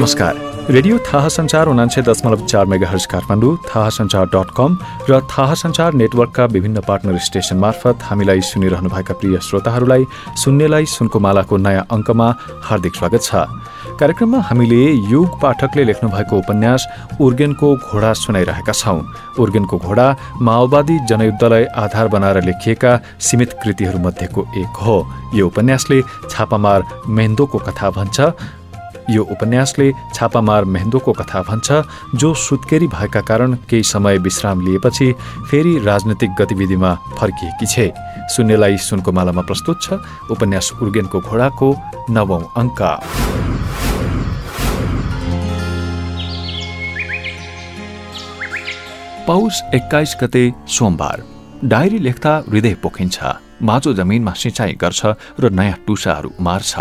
नमस्कार। रेडियो थाहा संचार उनान्से दशमलव चार मेगा हर्ज काठमाडौँ थाहा संचार डट कम र थाहा संचार नेटवर्कका विभिन्न पार्टनर स्टेशन मार्फत हामीलाई सुनिरहनुभएका प्रिय श्रोताहरूलाई सुन्नेलाई सुनको मालाको नयाँ अङ्कमा हार्दिक स्वागत छ। कार्यक्रममा हामीले युग पाठकले लेख्नु भएको उपन्यास उर्गेनको घोडा सुनाइरहेका छौं। उर्गेनको घोडा माओवादी जनयुद्धलाई आधार बनाएर लेखिएका सीमित कृतिहरूमध्येको एक हो। यो उपन्यासले छापामार मेहन्दोको कथा भन्छ यो उपन्यासले छापामार मेहन्दोको कथा भन्छ जो सुत्केरी भएका कारण केही समय विश्राम लिएपछि फेरि राजनैतिक गतिविधिमा फर्किएकी छे। सुन्नेलाई सुनको मालामा प्रस्तुत छ उपन्यास उर्गेनको घोडाको नवौं अङ्क। पौष एक्काइस गते सोमबार। डायरी लेख्दा हृदय पोखिन्छ माजो जमिनमा सिँचाइ गर्छ र नयाँ टुसाहरू मार्छ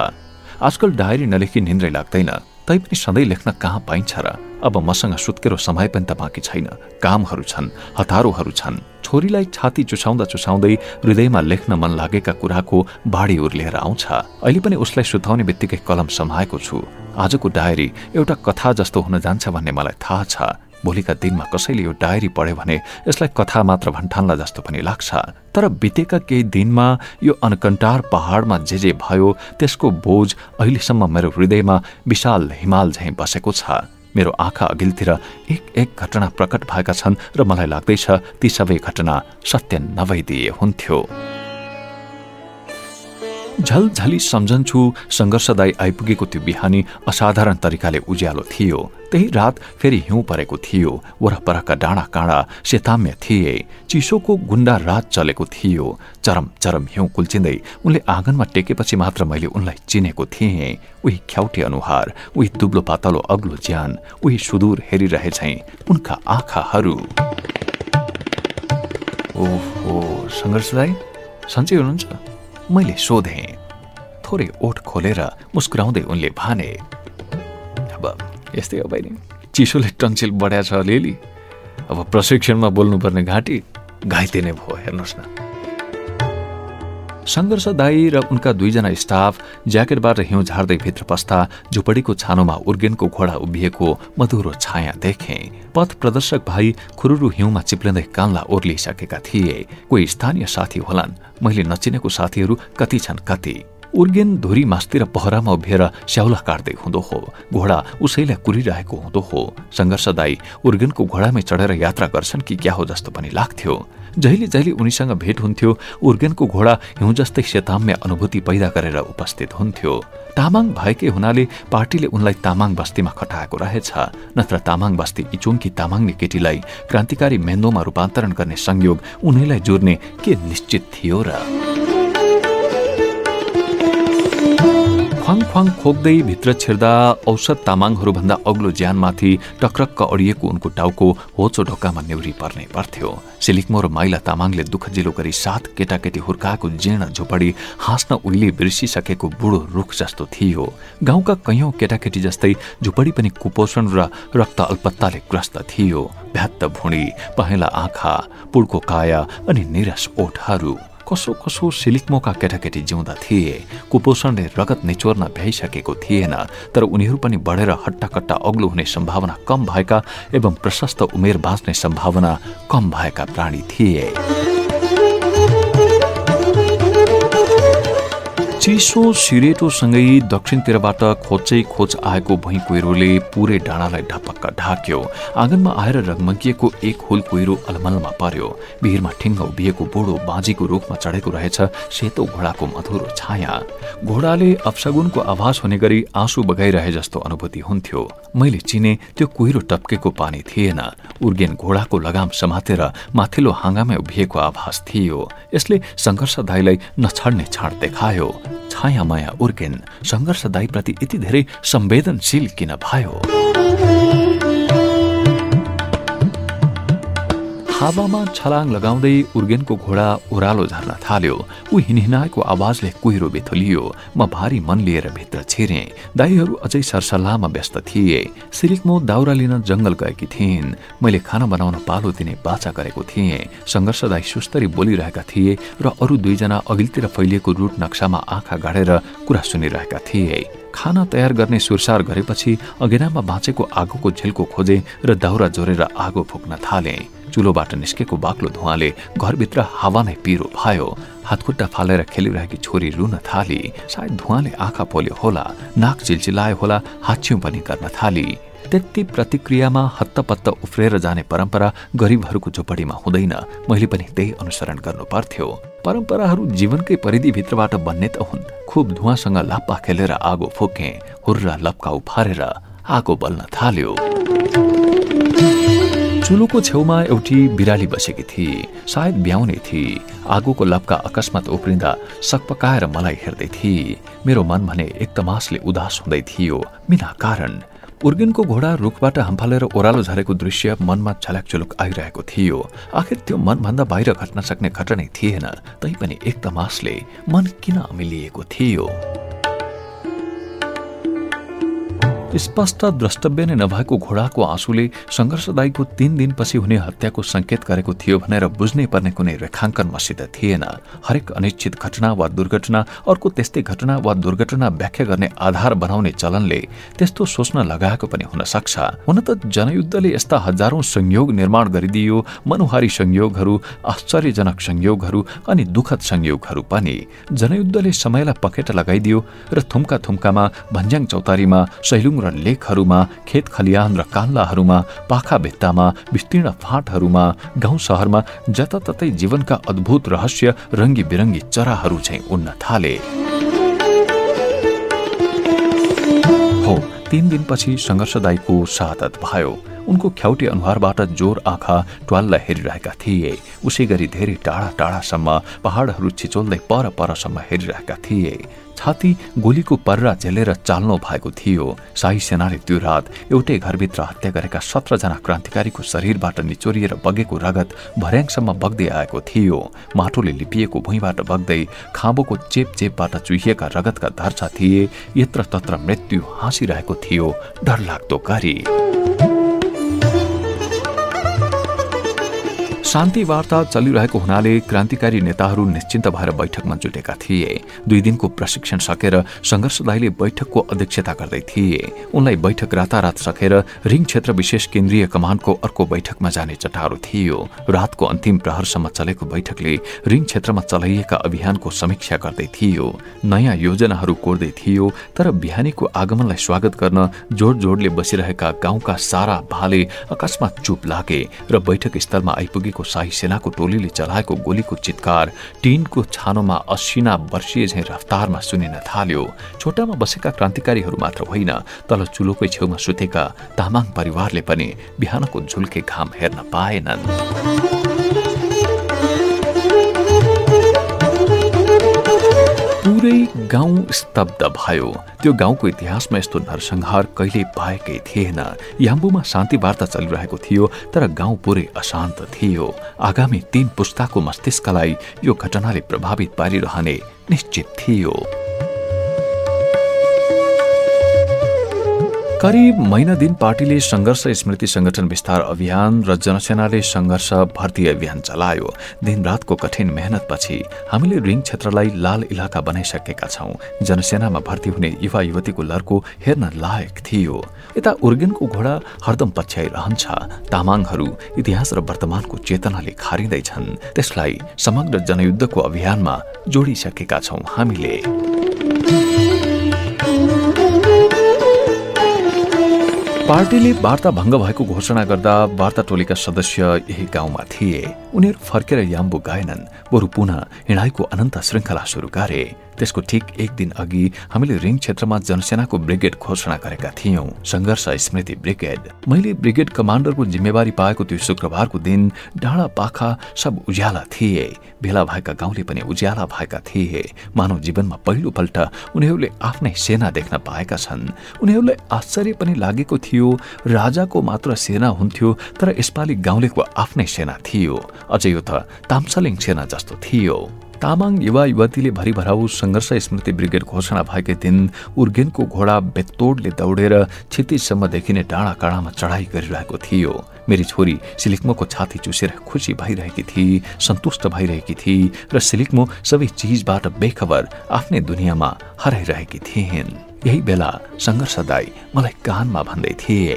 आजकल डायरी नलेखी निन्द्रै लाग्दैन। तैपनि सधैँ लेख्न कहाँ पाइन्छ र? अब मसँग सुत्केरो समय पनि त बाँकी छैन। कामहरू छन् हतारोहरू छन्। छोरीलाई छाती चुसाउँदा चुसाउँदै हृदयमा लेख्न मन लागेका कुराको बाढी उर्लिएर आउँछ। अहिले पनि उसलाई सुताउने बित्तिकै कलम समाएको छु। आजको डायरी एउटा कथा जस्तो हुन जान्छ भन्ने मलाई थाहा छ। भोलिका दिनमा कसैले यो डायरी पढ्यो भने यसलाई कथा मात्र भन्ठान्ला जस्तो पनि लाग्छ। तर बितेका केही दिनमा यो अनकन्टार पहाडमा जे जे भयो त्यसको बोझ अहिलेसम्म मेरो हृदयमा विशाल हिमाल झैँ बसेको छ। मेरो आँखा अघिल्तिर एक एक घटना प्रकट भएका छन् र मलाई लाग्दैछ ती सबै घटना सत्य नभइदिए हुन्थ्यो। झलझली सम्झन्छु सङ्घर्षदायी आइपुगेको त्यो बिहानी असाधारण तरिकाले उज्यालो थियो। त्यही रात फेरि हिउँ परेको थियो। वरपरका डाँडा काँडा सेताम्य थिए। चिसोको गुण्डा रात चलेको थियो। चरम चरम हिउँ कुल्चिँदै उनले आँगनमा टेकेपछि मात्र मैले उनलाई चिनेको थिएँ। उही ख्याउटे अनुहार उही दुब्लो पातलो अग्लो ज्यान उही सुदूर हेरिरहेछै उनका आँखाहरू। ओहो सङ्घर्षदाई सन्चै हुनुहुन्छ? मैले सोधेँ थोरै ओठ खोलेर मुस्कुराउँदै उनले भने अब यस्तै हो बहिनी चिसोले टन्सिल बढ्या छ अलिअलि। अब प्रशिक्षणमा बोल्नुपर्ने घाँटी घाइते नै भयो हेर्नुहोस् न। सङ्घर्षदायी र उनका दुईजना स्टाफ ज्याकेटबाट हिउँ झार्दै भित्र पस्दा झुपडीको छानोमा उर्गेनको घोडा उभिएको मधुरो छाया देखे। पथ प्रदर्शक भाइ खुरुरु हिउँमा चिप्लिँदै कानला ओर्लिसकेका थिए। कोही स्थानीय साथी होलान्। मैले नचिनेको साथीहरू कति छन् कति? उर्गेन धुरी मास्तिर पहरामा उभिएर स्याउला काट्दै हुँदो हो। घोडा उसैलाई कुरिरहेको हुँदो हो। सङ्घर्षदायी उर्गेनको घोडामै चढेर यात्रा गर्छन् कि क्या हो जस्तो पनि लाग्थ्यो। जहिले जहिले उनीसँग भेट हुन्थ्यो उर्गेनको घोडा हिउँ जस्तै सेताम्य अनुभूति पैदा गरेर उपस्थित हुन्थ्यो। तामाङ भएकै हुनाले पार्टीले उनलाई तामाङ बस्तीमा खटाएको रहेछ। नत्र तामाङ बस्ती इचुङकी तामाङले केटीलाई क्रान्तिकारी मेन्दोमा रूपान्तरण गर्ने संयोग उनीलाई जोड्ने के निश्चित थियो र ख्वाङ ख्वाङ खोक्दै भित्र छिर्दा औषध तामाङहरूभन्दा अग्लो ज्यानमाथि टक्रक्क अडिएको उनको टाउको होचो ढोकामा नेउरी पर्ने पर्थ्यो। सिलिकमो र माइला तामाङले दुःख जिलो गरी सात केटाकेटी हुर्काएको जीर्ण झोपडी हाँस्न उहिले बिर्सिसकेको बुढो रुख जस्तो थियो। गाउँका कैयौं केटाकेटी जस्तै झुपडी पनि कुपोषण र रक्त अल्पत्ताले ग्रस्त थियो। भ्यात्त भुँडी पहेँला आँखा पुड्को काया अनि निरस ओठहरू। कसो कसो सिलिक्मोका केटाकेटी जिउँदा थिए। कुपोषणले रगत निचोर्न भ्याइसकेको थिएन तर उनीहरू पनि बढेर हट्टाकट्टा अग्लो हुने सम्भावना कम भएका एवं प्रशस्त उमेर बाँच्ने सम्भावना कम भएका प्राणी थिए। चिसो सिरेटोसँगै दक्षिणतिरबाट खोचै खोच आएको भुइँ कुहिरोले पुरै डाँडालाई ढपक्क ढाक्यो। आँगनमा आएर रगमगिएको एक हुल कुहिरो अलमलमा पर्यो। भिरमा ठिङ्ग उभिएको बुढो बाँझीको रुखमा चढेको रहेछ सेतो घोडाको मधुरो छाया। घोडाले अपसगुनको आभास हुने गरी आँसु बगाइरहे जस्तो अनुभूति हुन्थ्यो। मैले चिने त्यो कुहिरो टप्केको पानी थिएन। उर्गेन घोडाको लगाम समातेर माथिल्लो हाँगामै उभिएको आभास थियो। यसले सङ्घर्षदायीलाई नछाड्ने छाड देखायो। छाया माया उर्केन सङ्घर्षदायीप्रति यति धेरै संवेदनशील किन भयो? हावामा छलाङ लगाउँदै उर्गेनको घोडा ओह्रालो झर्न थाल्यो। ऊ हिनहिनाएको आवाजले कुहिरो बेथोलियो। म भारी मन लिएर भित्र छिरे। दाईहरू अझै सरसल्लाहमा व्यस्त थिए। सिरिकमो दाउरा लिन जंगल गएकी थिइन्। मैले खाना बनाउन पालो दिने बाचा गरेको थिएँ। सङ्घर्षदायी सुस्तरी बोलिरहेका थिए र अरू दुईजना अघिल्तिर फैलिएको रुट नक्सामा आँखा गाडेर कुरा सुनिरहेका थिए। खाना तयार गर्ने सुरसार गरेपछि अगेनामा बाँचेको आगोको झिल्को खोजे र दाउरा जोरेर आगो फुक्न थाले। चुलोबाट निस्केको बाक्लो धुवाले घरभित्र हावा नै पिरो भयो। हातखुट्टा फालेर खेलिरहेकी छोरी रुन थाली। सायद धुवाले आँखा पोल्यो होला नाक चिल्चिलायो होला हाच्छ्यौँ पनि गर्न थाली। त्यति प्रतिक्रियामा हत्तपत्त उफ्रेर जाने परम्परा गरिबहरूको झोपडीमा हुँदैन। मैले पनि त्यही अनुसरण गर्नु पर्थ्यो। परम्पराहरू जीवनकै परिधिभित्रबाट बन्ने त हुन्। खुब धुवासँग लाप्पा खेलेर आगो फुके हुर्रा लप्का उफारेर आगो बल्न थाल्यो। चुलोको छेउमा एउटी बिराली बसेकी थिए सायद ब्याउने थिए आगोको लप्का अकस्मात उफ्रिँदा सकपकाएर मलाई हेर्दै थिए मेरो मन भने एक तमासले उदास हुँदै थियो। बिना कारण। उर्गेनको घोडा रुखबाट हम्फालेर ओह्रालो झरेको दृश्य मनमा छल्याकचुलुक आइरहेको थियो। आखिर त्यो मनभन्दा बाहिर घट्न सक्ने घटनै थिएन। तैपनि एक तमासले मन किन अमिलिएको थियो? स्पष्ट द्रष्टव्य नै नभएको घोडाको आँसुले सङ्घर्षदायीको तीन दिनपछि हुने हत्याको संकेत गरेको थियो भनेर बुझ्नै पर्ने कुनै रेखाङ्कन मसित थिएन। हरेक अनिश्चित घटना वा दुर्घटना अर्को त्यस्तै घटना वा दुर्घटना व्याख्या गर्ने आधार बनाउने चलनले त्यस्तो सोच्न लगाएको पनि हुन सक्छ। हुन त जनयुद्धले यस्ता हजारौं संयोग निर्माण गरिदियो मनोहारी संयोगहरू आश्चर्यजनक संयोगहरू अनि दुखद संयोगहरू पनि। जनयुद्धले समयलाई पखेटा लगाइदियो र थुम्का थुम्कामा भन्ज्याङ चौतारीमा सैलुङ र लेखहरूमा खेत खलियान र कान्लाहरूमा पाखा भित्तामा विस्तीर्ण फाँटहरूमा गाउँ सहरमा जताततै जीवनका अद्भुत रहस्य रङ्गी बिरङ्गी चराहरू चाहिँ उड्न थाले। हो तीन दिनपछि सङ्घर्षदायीको शहादत भयो। उनको ख्याउटी अनुहारबाट जोर आँखा ट्वाललाई हेरिरहेका थिए। उसै गरी धेरै टाढा टाढासम्म पहाडहरू छिचोल्दै पर परसम्म हेरिरहेका थिए। छाती गोलीको पर्रा झेलेर चाल्नु भएको थियो। शाही सेनाले त्यो रात एउटै घरभित्र हत्या गरेका सत्रजना क्रान्तिकारीको शरीरबाट निचोरिएर बगेको रगत भर्याङसम्म बग्दै आएको थियो। माटोले लिपिएको भुइँबाट बग्दै खाँबोको चेप चेपबाट चुहिएका रगतका धर्छा थिए। यत्र तत्र मृत्यु हाँसिरहेको थियो। डरलाग्दो गरी। शान्ति वार्ता चलिरहेको हुनाले क्रान्तिकारी नेताहरू निश्चिन्त भएर बैठकमा जुटेका थिए। दुई दिनको प्रशिक्षण सकेर सङ्घर्षदायीले बैठकको अध्यक्षता गर्दै थिए। उनलाई बैठक रातारात सकेर रिङ क्षेत्र विशेष केन्द्रीय कमानको अर्को बैठकमा जाने चटारो थियो। रातको अन्तिम प्रहरसम्म चलेको बैठकले रिङ क्षेत्रमा चलाइएका अभियानको समीक्षा गर्दै थियो। नयाँ योजनाहरू कोर्दै थियो तर बिहानीको आगमनलाई स्वागत गर्न जोड जोडले बसिरहेका गाउँका सारा भाले अकस्मात चुप लागे र बैठक स्थलमा आइपुगेको को शाही सेनाको टोलीले चलाएको गोलीको चितकार टिनको छानोमा असिना वर्षीय झैँ रफ्तारमा सुनिन थाल्यो। छोटामा बसेका क्रान्तिकारीहरू मात्र होइन तल चुलोकै छेउमा सुतेका तामाङ परिवारले पनि बिहानको झुल्के घाम हेर्न पाएनन्। पुरै गाउँ स्तब्ध भयो। त्यो गाउँको इतिहासमा यस्तो नरसंहार कहिले पाएकै थिएन। याम्बुमा शान्ति वार्ता चलिरहेको थियो तर गाउँ पुरै अशान्त थियो। आगामी तीन पुस्ताको मस्तिष्कलाई यो घटनाले प्रभावित पारिरहने निश्चित थियो। करिब महिना दिन पार्टीले सङ्घर्ष स्मृति संगठन विस्तार अभियान र जनसेनाले सङ्घर्ष भर्ती अभियान चलायो। दिनरातको कठिन मेहनतपछि हामीले रिङ क्षेत्रलाई लाल इलाका बनाइसकेका छौं। जनसेनामा भर्ती हुने युवा युवतीको लर्को हेर्न लायक थियो। यता उर्गेनको घोडा हरदम पछ्याइरहन्छ। तामाङहरू इतिहास र वर्तमानको चेतनाले खारिँदैछन्। त्यसलाई समग्र जनयुद्धको अभियानमा जोडिसकेका छौं हामीले। पार्टीले वार्ता भङ्ग भएको घोषणा गर्दा वार्ता टोलीका सदस्य यही गाउँमा थिए। उनीहरू फर्केर याम्बु गाएनन्। बरु पुनः हिँडाइको अनन्त श्रृङ्खला सुरु गरे। त्यसको ठिक एक दिन अघि हामीले रिङ क्षेत्रमा जनसेनाको ब्रिगेड घोषणा गरेका थियौं। संघर्ष स्मृति ब्रिगेड। मैले ब्रिगेड कमान्डरको जिम्मेवारी पाएको त्यो शुक्रबारको दिन डाँडा पाखा सब उज्याला थिए। भेला भएका गाउँले पनि उज्याला भएका थिए। मानव जीवनमा पहिलो पल्ट उनीहरूले आफ्नै सेना देख्न पाएका छन्। उनीहरूलाई आश्चर्य पनि लागेको थियो राजाको मात्र सेना हुन्थ्यो तर यसपालि गाउँलेको आफ्नै सेना थियो। अझै यो त तामसलिङ सेना जस्तो थियो। तामाङ युवा युवतीले भरिभराउ सङ्घर्ष स्मृति ब्रिगेड घोषणा भएकै दिन उर्गेनको घोडा बेतोडले दौडेर क्षतिसम्म देखिने डाँडा काँडामा चढाइ गरिरहेको थियो। मेरी छोरी सिलिक्मोको छाती चुसेर खुसी भइरहेकी थिए सन्तुष्ट भइरहेकी थिए र सिलिक्मो सबै चिजबाट बेखबर आफ्नै दुनियाँमा हराइरहेकी थिइन्। यही बेला सङ्घर्षदाई मलाई कानमा भन्दै थिए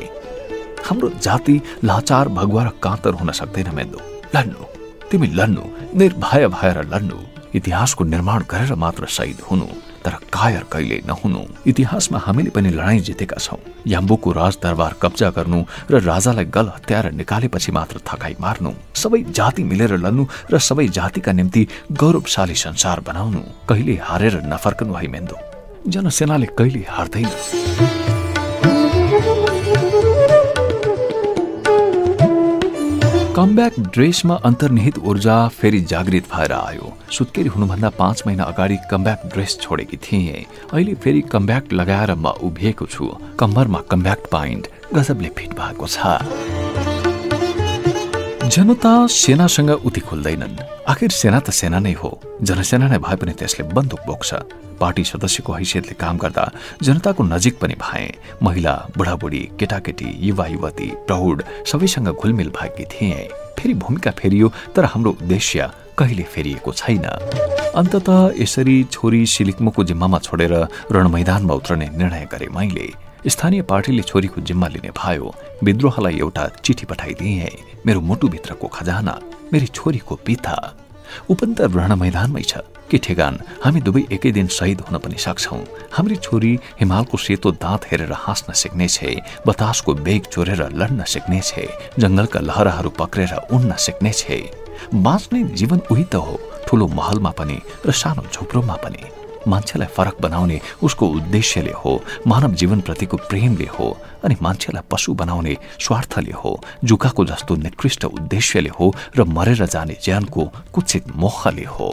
हाम्रो जाति लाचार भगवा र काँतर हुन सक्दैन मेन्दो। लड्नु तिमी लड्नु निर्भय भएर लड्नु। इतिहासको निर्माण गरेर मात्र शहीद हुनु तर कायर कहिले नहुनु। इतिहासमा हामीले पनि लडाईँ जितेका छौँ। याम्बुको राजदरबार कब्जा गर्नु र राजालाई गल हत्याएर निकालेपछि मात्र थकाई मार्नु सबै जाति मिलेर लड्नु र सबै जातिका निम्ति गौरवशाली संसार बनाउनु कहिले हारेर नफर्कनु है मेन्दो। जनसेनाले कहिले हार्दैन। कमब्याक ड्रेसमा अन्तर्निहित ऊर्जा फेरि जागृत भएर आयो। सुत्केरी हुनुभन्दा पाँच महिना अगाडि कमब्याक ड्रेस छोडेकी थिएँ। अहिले फेरि कमब्याक लगाएर म उभिएको छु। कम्बरमा कमब्याक पाइन्ट गजबले फिट भएको छ। जनता सेनासँग उति खुल्दैनन्। आखिर सेना त सेना नै हो। जनसेना नै भए पनि त्यसले बन्दुक बोक्छ। पार्टी सदस्यको हैसियतले काम गर्दा जनताको नजिक पनि भए। महिला बुढाबुढी केटाकेटी युवा युवती प्रौढ सबैसँग घुलमिल भएकी थिए। फेरि भूमिका फेरियो तर हाम्रो उद्देश्य कहिले फेरिएको छैन। अन्तत यसरी छोरी सिलिक्मोको जिम्मामा छोडेर रणमैदानमा उत्रने निर्णय गरे मैले। स्थानीय पार्टीले छोरीको जिम्मा लिने भयो विद्रोहलाई एउटा चिठी पठाइदिए। मेरो मुटुभित्रको खजाना मेरी छोरीको पिता। उपन्त रण मैदानमै छ। के ठेगान हामी दुवै एकै दिन शहीद हुन पनि सक्छौ। हाम्री छोरी हिमालको सेतो दाँत हेरेर हाँस्न सिक्नेछ बतासको बेग चोरेर लड्न सिक्नेछ जंगलका लहराहरू पक्रेर उड्न सिक्नेछ। बाँच्ने जीवन उही त हो ठुलो महलमा पनि र सानो झुप्रोमा पनि। मान्छेलाई फरक बनाउने उसको उद्देश्यले हो मानव जीवनप्रतिको प्रेमले हो अनि मान्छेलाई पशु बनाउने स्वार्थले हो जुकाको जस्तो निकृष्ट उद्देश्यले हो र मरेर जाने ज्यानको कुचित मोहले हो।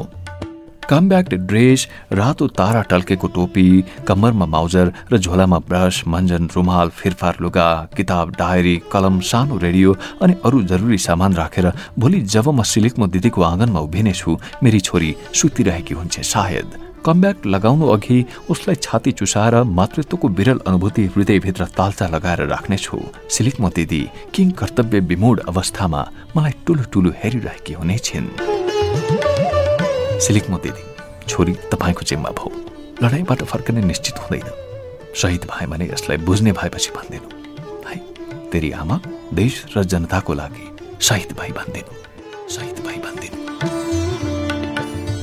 कमब्याक्ड ड्रेस रातो तारा टल्केको टोपी कम्मरमा माउजर र झोलामा ब्रस मञ्जन रुमाल फिरफार लुगा किताब डायरी कलम सानो रेडियो अनि अरू जरुरी सामान राखेर भोलि जब म सिलिकमो दिदीको आँगनमा उभिनेछु मेरी छोरी सुतिरहेकी हुन्छ सायद। कमब्याक लगाउनु अघि उसलाई छाती चुसाएर मातृत्वको विरल अनुभूति हृदयभित्र तालचा लगाएर राख्नेछु सिलिकमो दिदी किङ कर्तव्य विमूढ अवस्थामा मलाई टुलु टुलु हेरिरहेकी हुनेछिन् सिलिकमो दिदी। छोरी तपाईँको जिम्मा भौ। लडाइँबाट फर्कने निश्चित हुँदैन। शहीद भए भने यसलाई बुझ्ने भएपछि भनिदिनु। है तेरी आमा देश र जनताको लागि शहीद भाइ भनिदिनु। शहीद भाइ भनिदिनु।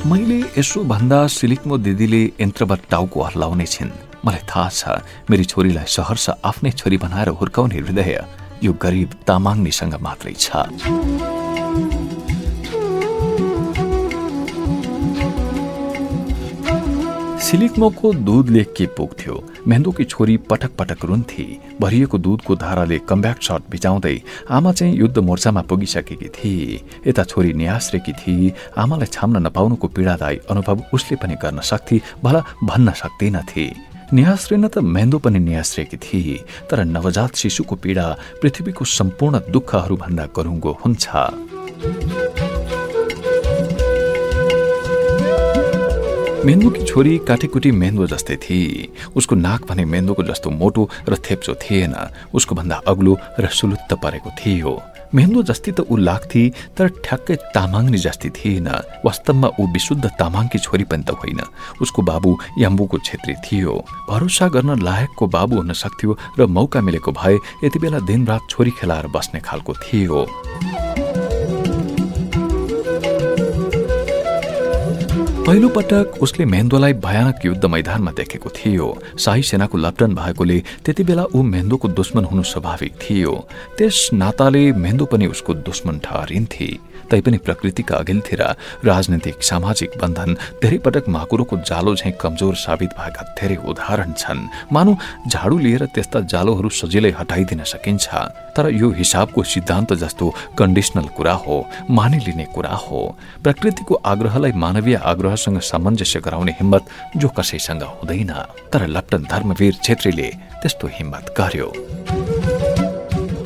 मैले यसो भन्दा सिलिकमो दिदीले यन्त्रबाट टाउको हल्लाउने छिन्। मलाई थाहा छ मेरी छोरीलाई सहर्ष आफ्नै छोरी बनाएर हुर्काउने हृदय यो गरिब तामाङ्नीसँग मात्रै छ। सिलिकमोको दुधले के पुग्थ्यो। मेहन्दोकी छोरी पटक पटक रुन्थे। भरिएको दुधको धाराले कम्ब्याक सर्ट भिजाउँदै आमा चाहिँ युद्ध मोर्चामा पुगिसकेकी थिए यता छोरी न्यास्रेकी थिए आमालाई छाम्न नपाउनुको पीडादायी अनुभव उसले पनि गर्न सक्थे भला भन्न सक्दैनथे न्यास्रेन त मेन्दो पनि न्यास्रेकी थिए तर नवजात शिशुको पीडा पृथ्वीको सम्पूर्ण दुःखहरूभन्दा गरुङ्गो हुन्छ। मेन्दुकी छोरी काटेकुटी मेन्दो जस्तै थिए उसको नाक भने मेन्दोको जस्तो मोटो र थेप्चो थिएन। उसको भन्दा अग्लो र सुलुत्त परेको थियो। मेन्दो जस्ती त ऊ लाग्थे तर ठ्याक्कै तामाङ्नी जस्ती थिएन। वास्तवमा ऊ विशुद्ध तामाङकी छोरी पनि त होइन। उसको बाबु याम्बुको छेत्री थियो। भरोसा गर्न लायकको बाबु हुन सक्थ्यो र मौका मिलेको भए यति बेला दिनरात छोरी खेलाएर बस्ने खालको थियो। पहिलो पटक उसले मेन्दोलाई भयानक युद्ध मैदानमा देखेको थियो। शाही सेनाको लप्टन भएकोले त्यति बेला ऊ मेन्दोको दुश्मन हुनु स्वाभाविक थियो। त्यस नाताले मेन्दो पनि उसको दुश्मन ठहरिन्थे। तैपनि प्रकृतिका अघिल्तिर राजनैतिक सामाजिक बन्धन धेरै पटक माकुरोको जालो झैँ कमजोर साबित भएका धेरै उदाहरण छन्। मानौ झाडु लिएर त्यस्ता जालोहरू सजिलै हटाइदिन सकिन्छ तर यो हिसाबको सिद्धान्त जस्तो कन्डिसनल कुरा हो मानिलिने कुरा हो। प्रकृतिको आग्रहलाई मानवीय आग्रहसँग सामञ्जस्य गराउने हिम्मत जो कसैसँग हुँदैन। तर लप्टन धर्मवीर छेत्रीले त्यस्तो हिम्मत गर्यो।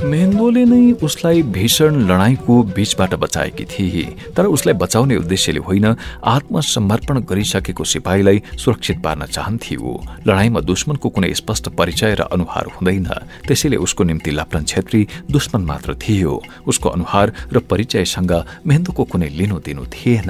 मेन्दोले नै उसलाई भीषण लडाईँको बीचबाट बचाएकी थिए तर उसलाई बचाउने उद्देश्यले होइन आत्मसमर्पण गरिसकेको सिपाहीलाई सुरक्षित पार्न चाहन्थ्यो। लडाईँमा दुश्मनको कुनै स्पष्ट परिचय र अनुहार हुँदैन। त्यसैले उसको निम्ति लाप्लन छेत्री दुश्मन मात्र थियो। उसको अनुहार र परिचयसँग मेन्दोको कुनै लिनु दिनु थिएन।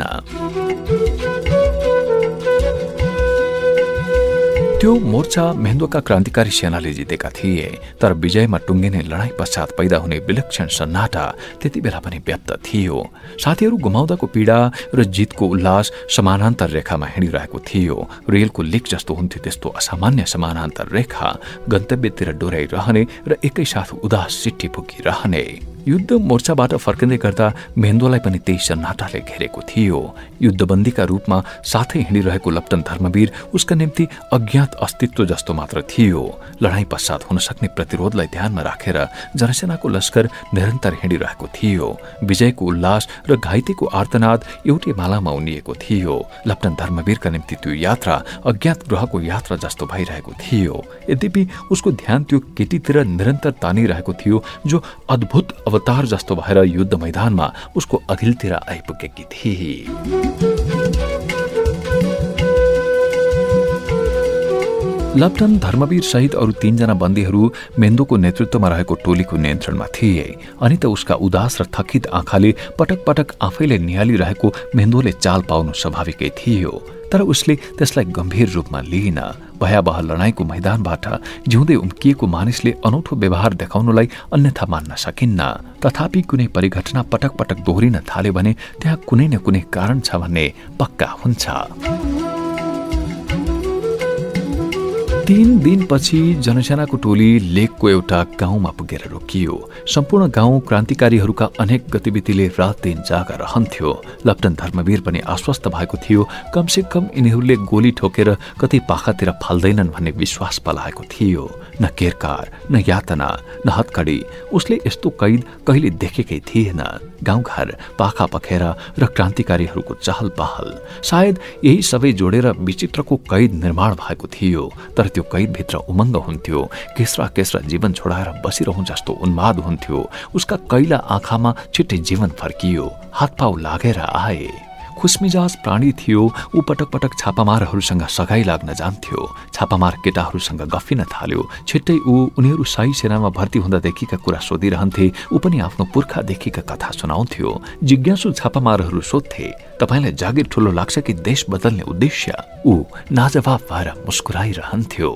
त्यो मोर्चा मेहन्दोका क्रान्तिकारी सेनाले जितेका थिए तर विजयमा टुङ्गिने लडाईँ पश्चात पैदा हुने विलक्षण सन्नाटा त्यति बेला पनि व्याप्त थियो। साथीहरू गुमाउँदाको पीडा र जितको उल्लास समानान्तर रेखामा हिँडिरहेको थियो। रेलको लिक जस्तो हुन्थ्यो त्यस्तो असामान्य समानान्तर रेखा गन्तव्यतिर डोर्याइरहने र एकैसाथ उदास चिठी फुकिरहने। युद्ध मोर्चाबाट फर्किँदै गर्दा मेन्दोलाई पनि त्यही सन्नाटाले घेरेको थियो। युद्धबन्दीका रूपमा साथै हिँडिरहेको लप्टन धर्मवीर उसका निम्ति अज्ञात अस्तित्व जस्तो मात्र थियो। लडाईँ पश्चात हुन सक्ने प्रतिरोधलाई ध्यानमा राखेर जनसेनाको लस्कर निरन्तर हिँडिरहेको थियो। विजयको उल्लास र घाइतेको आर्तनाद एउटै मालामा उनिएको थियो। लप्टन धर्मवीरका निम्ति त्यो यात्रा अज्ञात ग्रहको यात्रा जस्तो भइरहेको थियो। यद्यपि उसको ध्यान त्यो केटीतिर निरन्तर तानिरहेको थियो जो अद्भुत अवतार जस्तो भएर युद्ध मैदानमा उसको अघिल्तिर आइपुगेकी थिए लप्टन धर्मवीर सहित अरू तीनजना बन्दीहरू मेन्दोको नेतृत्वमा रहेको टोलीको नियन्त्रणमा थिए अनि त उसका उदास र थकित आँखाले पटक पटक आफैले निहालिरहेको मेन्दोले चाल पाउनु स्वाभाविकै थियो तर उसले त्यसलाई गम्भीर रूपमा लिइन भयावह लडाईँको मैदानबाट जिउँदै उम्किएको मानिसले अनौठो व्यवहार देखाउनुलाई अन्यथा मान्न सकिन्न। तथापि कुनै परिघटना पटक पटक दोहोरिन थाल्यो भने त्यहाँ कुनै न कुनै कारण छ भन्ने पक्का हुन्छ। तीन दिनपछि जनसेनाको टोली लेकको एउटा गाउँमा पुगेर रोकियो। सम्पूर्ण गाउँ क्रान्तिकारीहरूका अनेक गतिविधिले रात दिन जागा रहन्थ्यो। लप्टन धर्मवीर पनि आश्वस्त भएको थियो कमसे कम यिनीहरूले गोली ठोकेर कतै पाखातिर फाल्दैनन् भन्ने विश्वास पलाएको थियो। न केरकार न यातना न हत्कडी उसले यस्तो कैद कहिले देखेकै थिएन। गाउँघर पाखा पखेर र क्रान्तिकारीहरूको चहल पहल। सायद यही सबै जोडेर विचित्रको कैद निर्माण भएको थियो तर त्यो कैदभित्र उमङ्ग हुन्थ्यो केस्रा केस्रा जीवन छोडाएर बसिरहँ जस्तो उन्माद हुन्थ्यो। उसका कैला आँखामा छिट्टै जीवन फर्कियो हातपाउ लागेर आए। खुसमिजाज प्राणी थियो ऊ पटक पटक छापामारहरूसँग सघाइ लाग्न जान्थ्यो। छापामार केटाहरूसँग गफिन थाल्यो। छिट्टै ऊ उनीहरू साई सेनामा भर्ती हुँदादेखिका कुरा सोधिरहन्थे ऊ पनि आफ्नो पुर्खादेखिका कथा सुनाउँथ्यो। जिज्ञासु छापामारहरू सोध्थे तपाईँलाई जागिर ठुलो लाग्छ कि देश बदल्ने उद्देश्य? ऊ नाजवाब भएर मुस्कुराइरहन्थ्यो।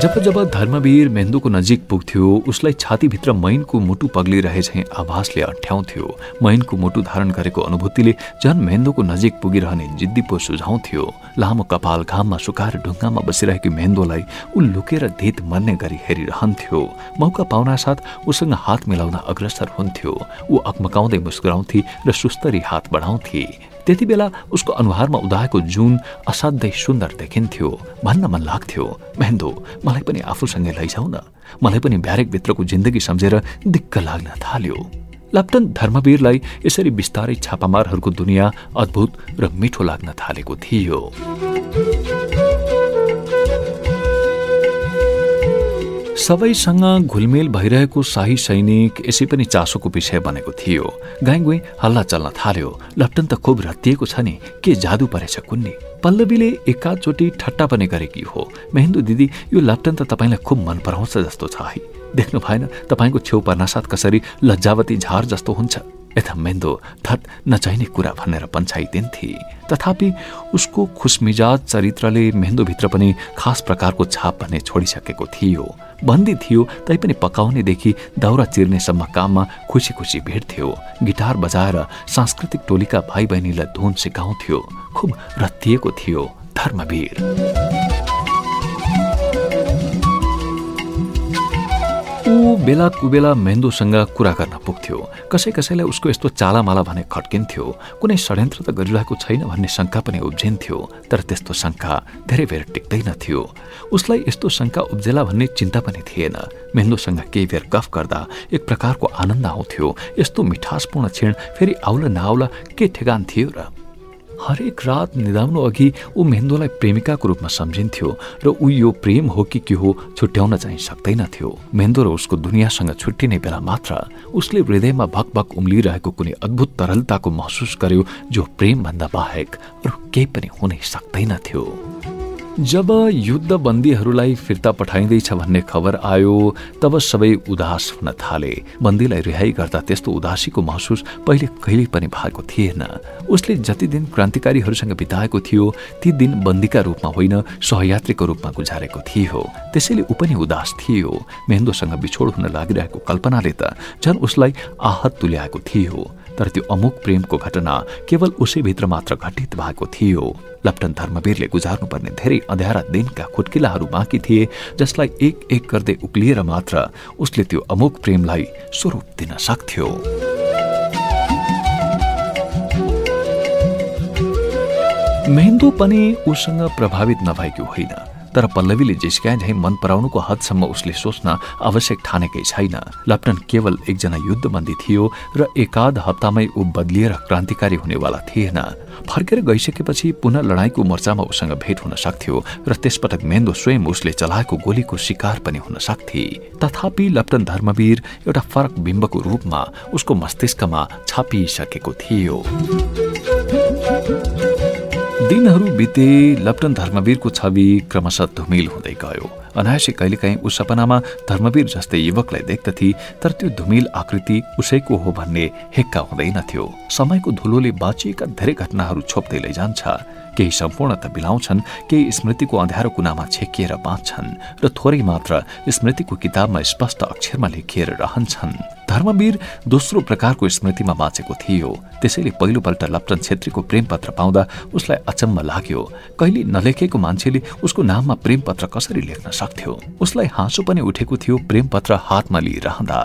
जब जब धर्मवीर मेन्दुको नजिक पुग्थ्यो उसलाई छातीभित्र मैनको मुटु पग्लिरहे चाहिँ आभासले अठ्याउँथ्यो। मैनको मुटु धारण गरेको अनुभूतिले झन मेन्दोको नजिक पुगिरहने जिद्दी पो सुझाउँथ्यो। लामो कपाल घाममा सुकाएर ढुङ्गामा बसिरहेकी मेन्दोलाई ऊ लुकेर धित मर्ने गरी हेरिरहन्थ्यो। मौका पाउना साथ उसँग हात मिलाउन अग्रसर हुन्थ्यो। ऊ अकमकाउँदै मुस्कुराउँथे र सुस्तरी हात बढाउँथे। त्यति बेला उसको अनुहारमा उदाएको जुन असाध्यै सुन्दर देखिन्थ्यो भन्न मन लाग्थ्यो। मेहेन्दो मलाई पनि आफूसँगै लैजाउ न। मलाई पनि ब्यारेकभित्रको जिन्दगी सम्झेर दिक्क लाग्न थाल्यो। लाप्टन धर्मवीरलाई यसरी बिस्तारै छापामारहरूको दुनियाँ अद्भुत र मिठो लाग्न थालेको थियो। सबैसँग घुलमेल भइरहेको शाही सैनिक यसै पनि चासोको विषय बनेको थियो। गाई हल्ला चल्न थाल्यो। लप्टन त खुब रत्तिएको छ नि। के जादु परेछ कुन्नी? पल्लवीले एकाचोटि ठट्टा पनि गरेकी हो। मेहेन्दु दिदी यो लप्टन त तपाईँलाई खुब मन पराउँछ जस्तो छ है। देख्नु भएन तपाईँको छेउ पर्नासाथ कसरी लज्जावती झार जस्तो हुन्छ। यथा मेन्दो थत नचाहिने कुरा भनेर पन्छाइदिन्थे। तथापि उसको खुसमिजाज चरित्रले मेन्दोभित्र पनि खास प्रकारको छाप भन्ने छोडिसकेको थियो। बन्दी थियो तैपनि पकाउनेदेखि दाउरा चिर्नेसम्म काममा खुसी खुसी भेट्थ्यो गिटार बजाएर सांस्कृतिक टोलीका भाइ बहिनीलाई धुन सिकाउँथ्यो। खुब रत्तिएको थियो धर्मवीर। बेला कुबेला मेन्दोसँग कुरा गर्न पुग्थ्यो। कसै कसैलाई उसको यस्तो चालामाला भने खट्किन्थ्यो कुनै षड्यन्त्र त गरिरहेको छैन भन्ने शङ्का पनि उब्जिन्थ्यो। तर त्यस्तो शङ्का धेरै बेर टिक्दैनथ्यो उसलाई यस्तो शङ्का उब्जेला भन्ने चिन्ता पनि थिएन। मेन्दोसँग केही बेर गफ गर्दा एक प्रकारको आनन्द आउँथ्यो। यस्तो मिठासपूर्ण क्षण फेरि आउला नआउला के ठेगान थियो र हरेक रात निधाउनु अघि ऊ मेहेन्दोलाई प्रेमिकाको रूपमा सम्झिन्थ्यो र ऊ यो प्रेम हो कि के हो छुट्याउन चाहिँ सक्दैनथ्यो मेहेन्दो र उसको दुनियाँसँग छुट्टिने बेला मात्र उसले हृदयमा भकभक उम्लिरहेको कुनै अद्भुत तरलताको महसुस गर्यो जो प्रेमभन्दा बाहेक अरू केही पनि हुनै सक्दैनथ्यो जब युद्ध बन्दीहरूलाई फिर्ता पठाइँदैछ भन्ने खबर आयो तब सबै उदास हुन थाले। बन्दीलाई रिहाई गर्दा त्यस्तो उदासीको महसुस पहिले कहिल्यै पनि भएको थिएन। उसले जति दिन क्रान्तिकारीहरूसँग बिताएको थियो ती दिन बन्दीका रूपमा होइन सहयात्रीको रूपमा गुजारेको थियो। त्यसैले ऊ पनि उदास थियो। मेहेन्दोसँग बिछोड हुन लागिरहेको कल्पनाले त झन् उसलाई आहत तुल्याएको थियो। तर त्यो अमुक प्रेमको घटना केवल उसैभित्र मात्र घटित भएको थियो। लप्टन धर्मवीरले गुजार्नुपर्ने धेरै अँध्यारा दिनका खुट्किलाहरू बाँकी थिए जसलाई एक एक गर्दै उक्लिएर मात्र उसले त्यो अमुक प्रेमलाई स्वरूप दिन सक्थ्यो। मेहेन्दो पनि उसँग प्रभावित नभएकी होइन। तर पल्लवीले जिस्काए झै मन पराउनुको हदसम्म उसले सोच्न आवश्यक ठानेकै छैन। लप्टन केवल एकजना युद्धबन्दी थियो र एकाध हप्तामै ऊ बदलिएर क्रान्तिकारी हुनेवाला थिएन। फर्केर गइसकेपछि पुनः लडाईँको मोर्चामा उसँग भेट हुन सक्थ्यो र त्यसपटक मेन्दो स्वयं उसले चलाएको गोलीको शिकार पनि हुन सक्थे। तथापि लप्टन धर्मवीर एउटा फरक बिम्बको रूपमा उसको मस्तिष्कमा छापिसकेको थियो। दिनहरू बिते लप्टन धर्मवीरको छवि क्रमशः धुमिल हुँदै गयो। अनायासै कहिलेकाहीँ ऊ सपनामा धर्मवीर जस्तै युवकलाई देख्दथे तर त्यो धुमिल आकृति उसैको हो भन्ने हेक्का हुँदैनथ्यो समयको धुलोले बाँचिएका धेरै घटनाहरू छोप्दै लैजान्छ। केही सम्पूर्ण त बिलाउँछन् केही स्मृतिको अँध्यारो कुनामा छेकिएर बाँच्छन् र थोरै मात्र स्मृतिको किताबमा स्पष्ट अक्षरमा लेखिएर रहन्छन्। धर्मवीर दोस्रो प्रकारको स्मृतिमा बाँचेको थियो। त्यसैले पहिलोपल्ट लप्टन छेत्रीको प्रेमपत्र पाउँदा उसलाई अचम्म लाग्यो। कहिले नलेखेको मान्छेले उसको नाममा प्रेमपत्र कसरी लेख्न सक्थ्यो? उसलाई हाँसो पनि उठेको थियो प्रेमपत्र हातमा लिइरहँदा।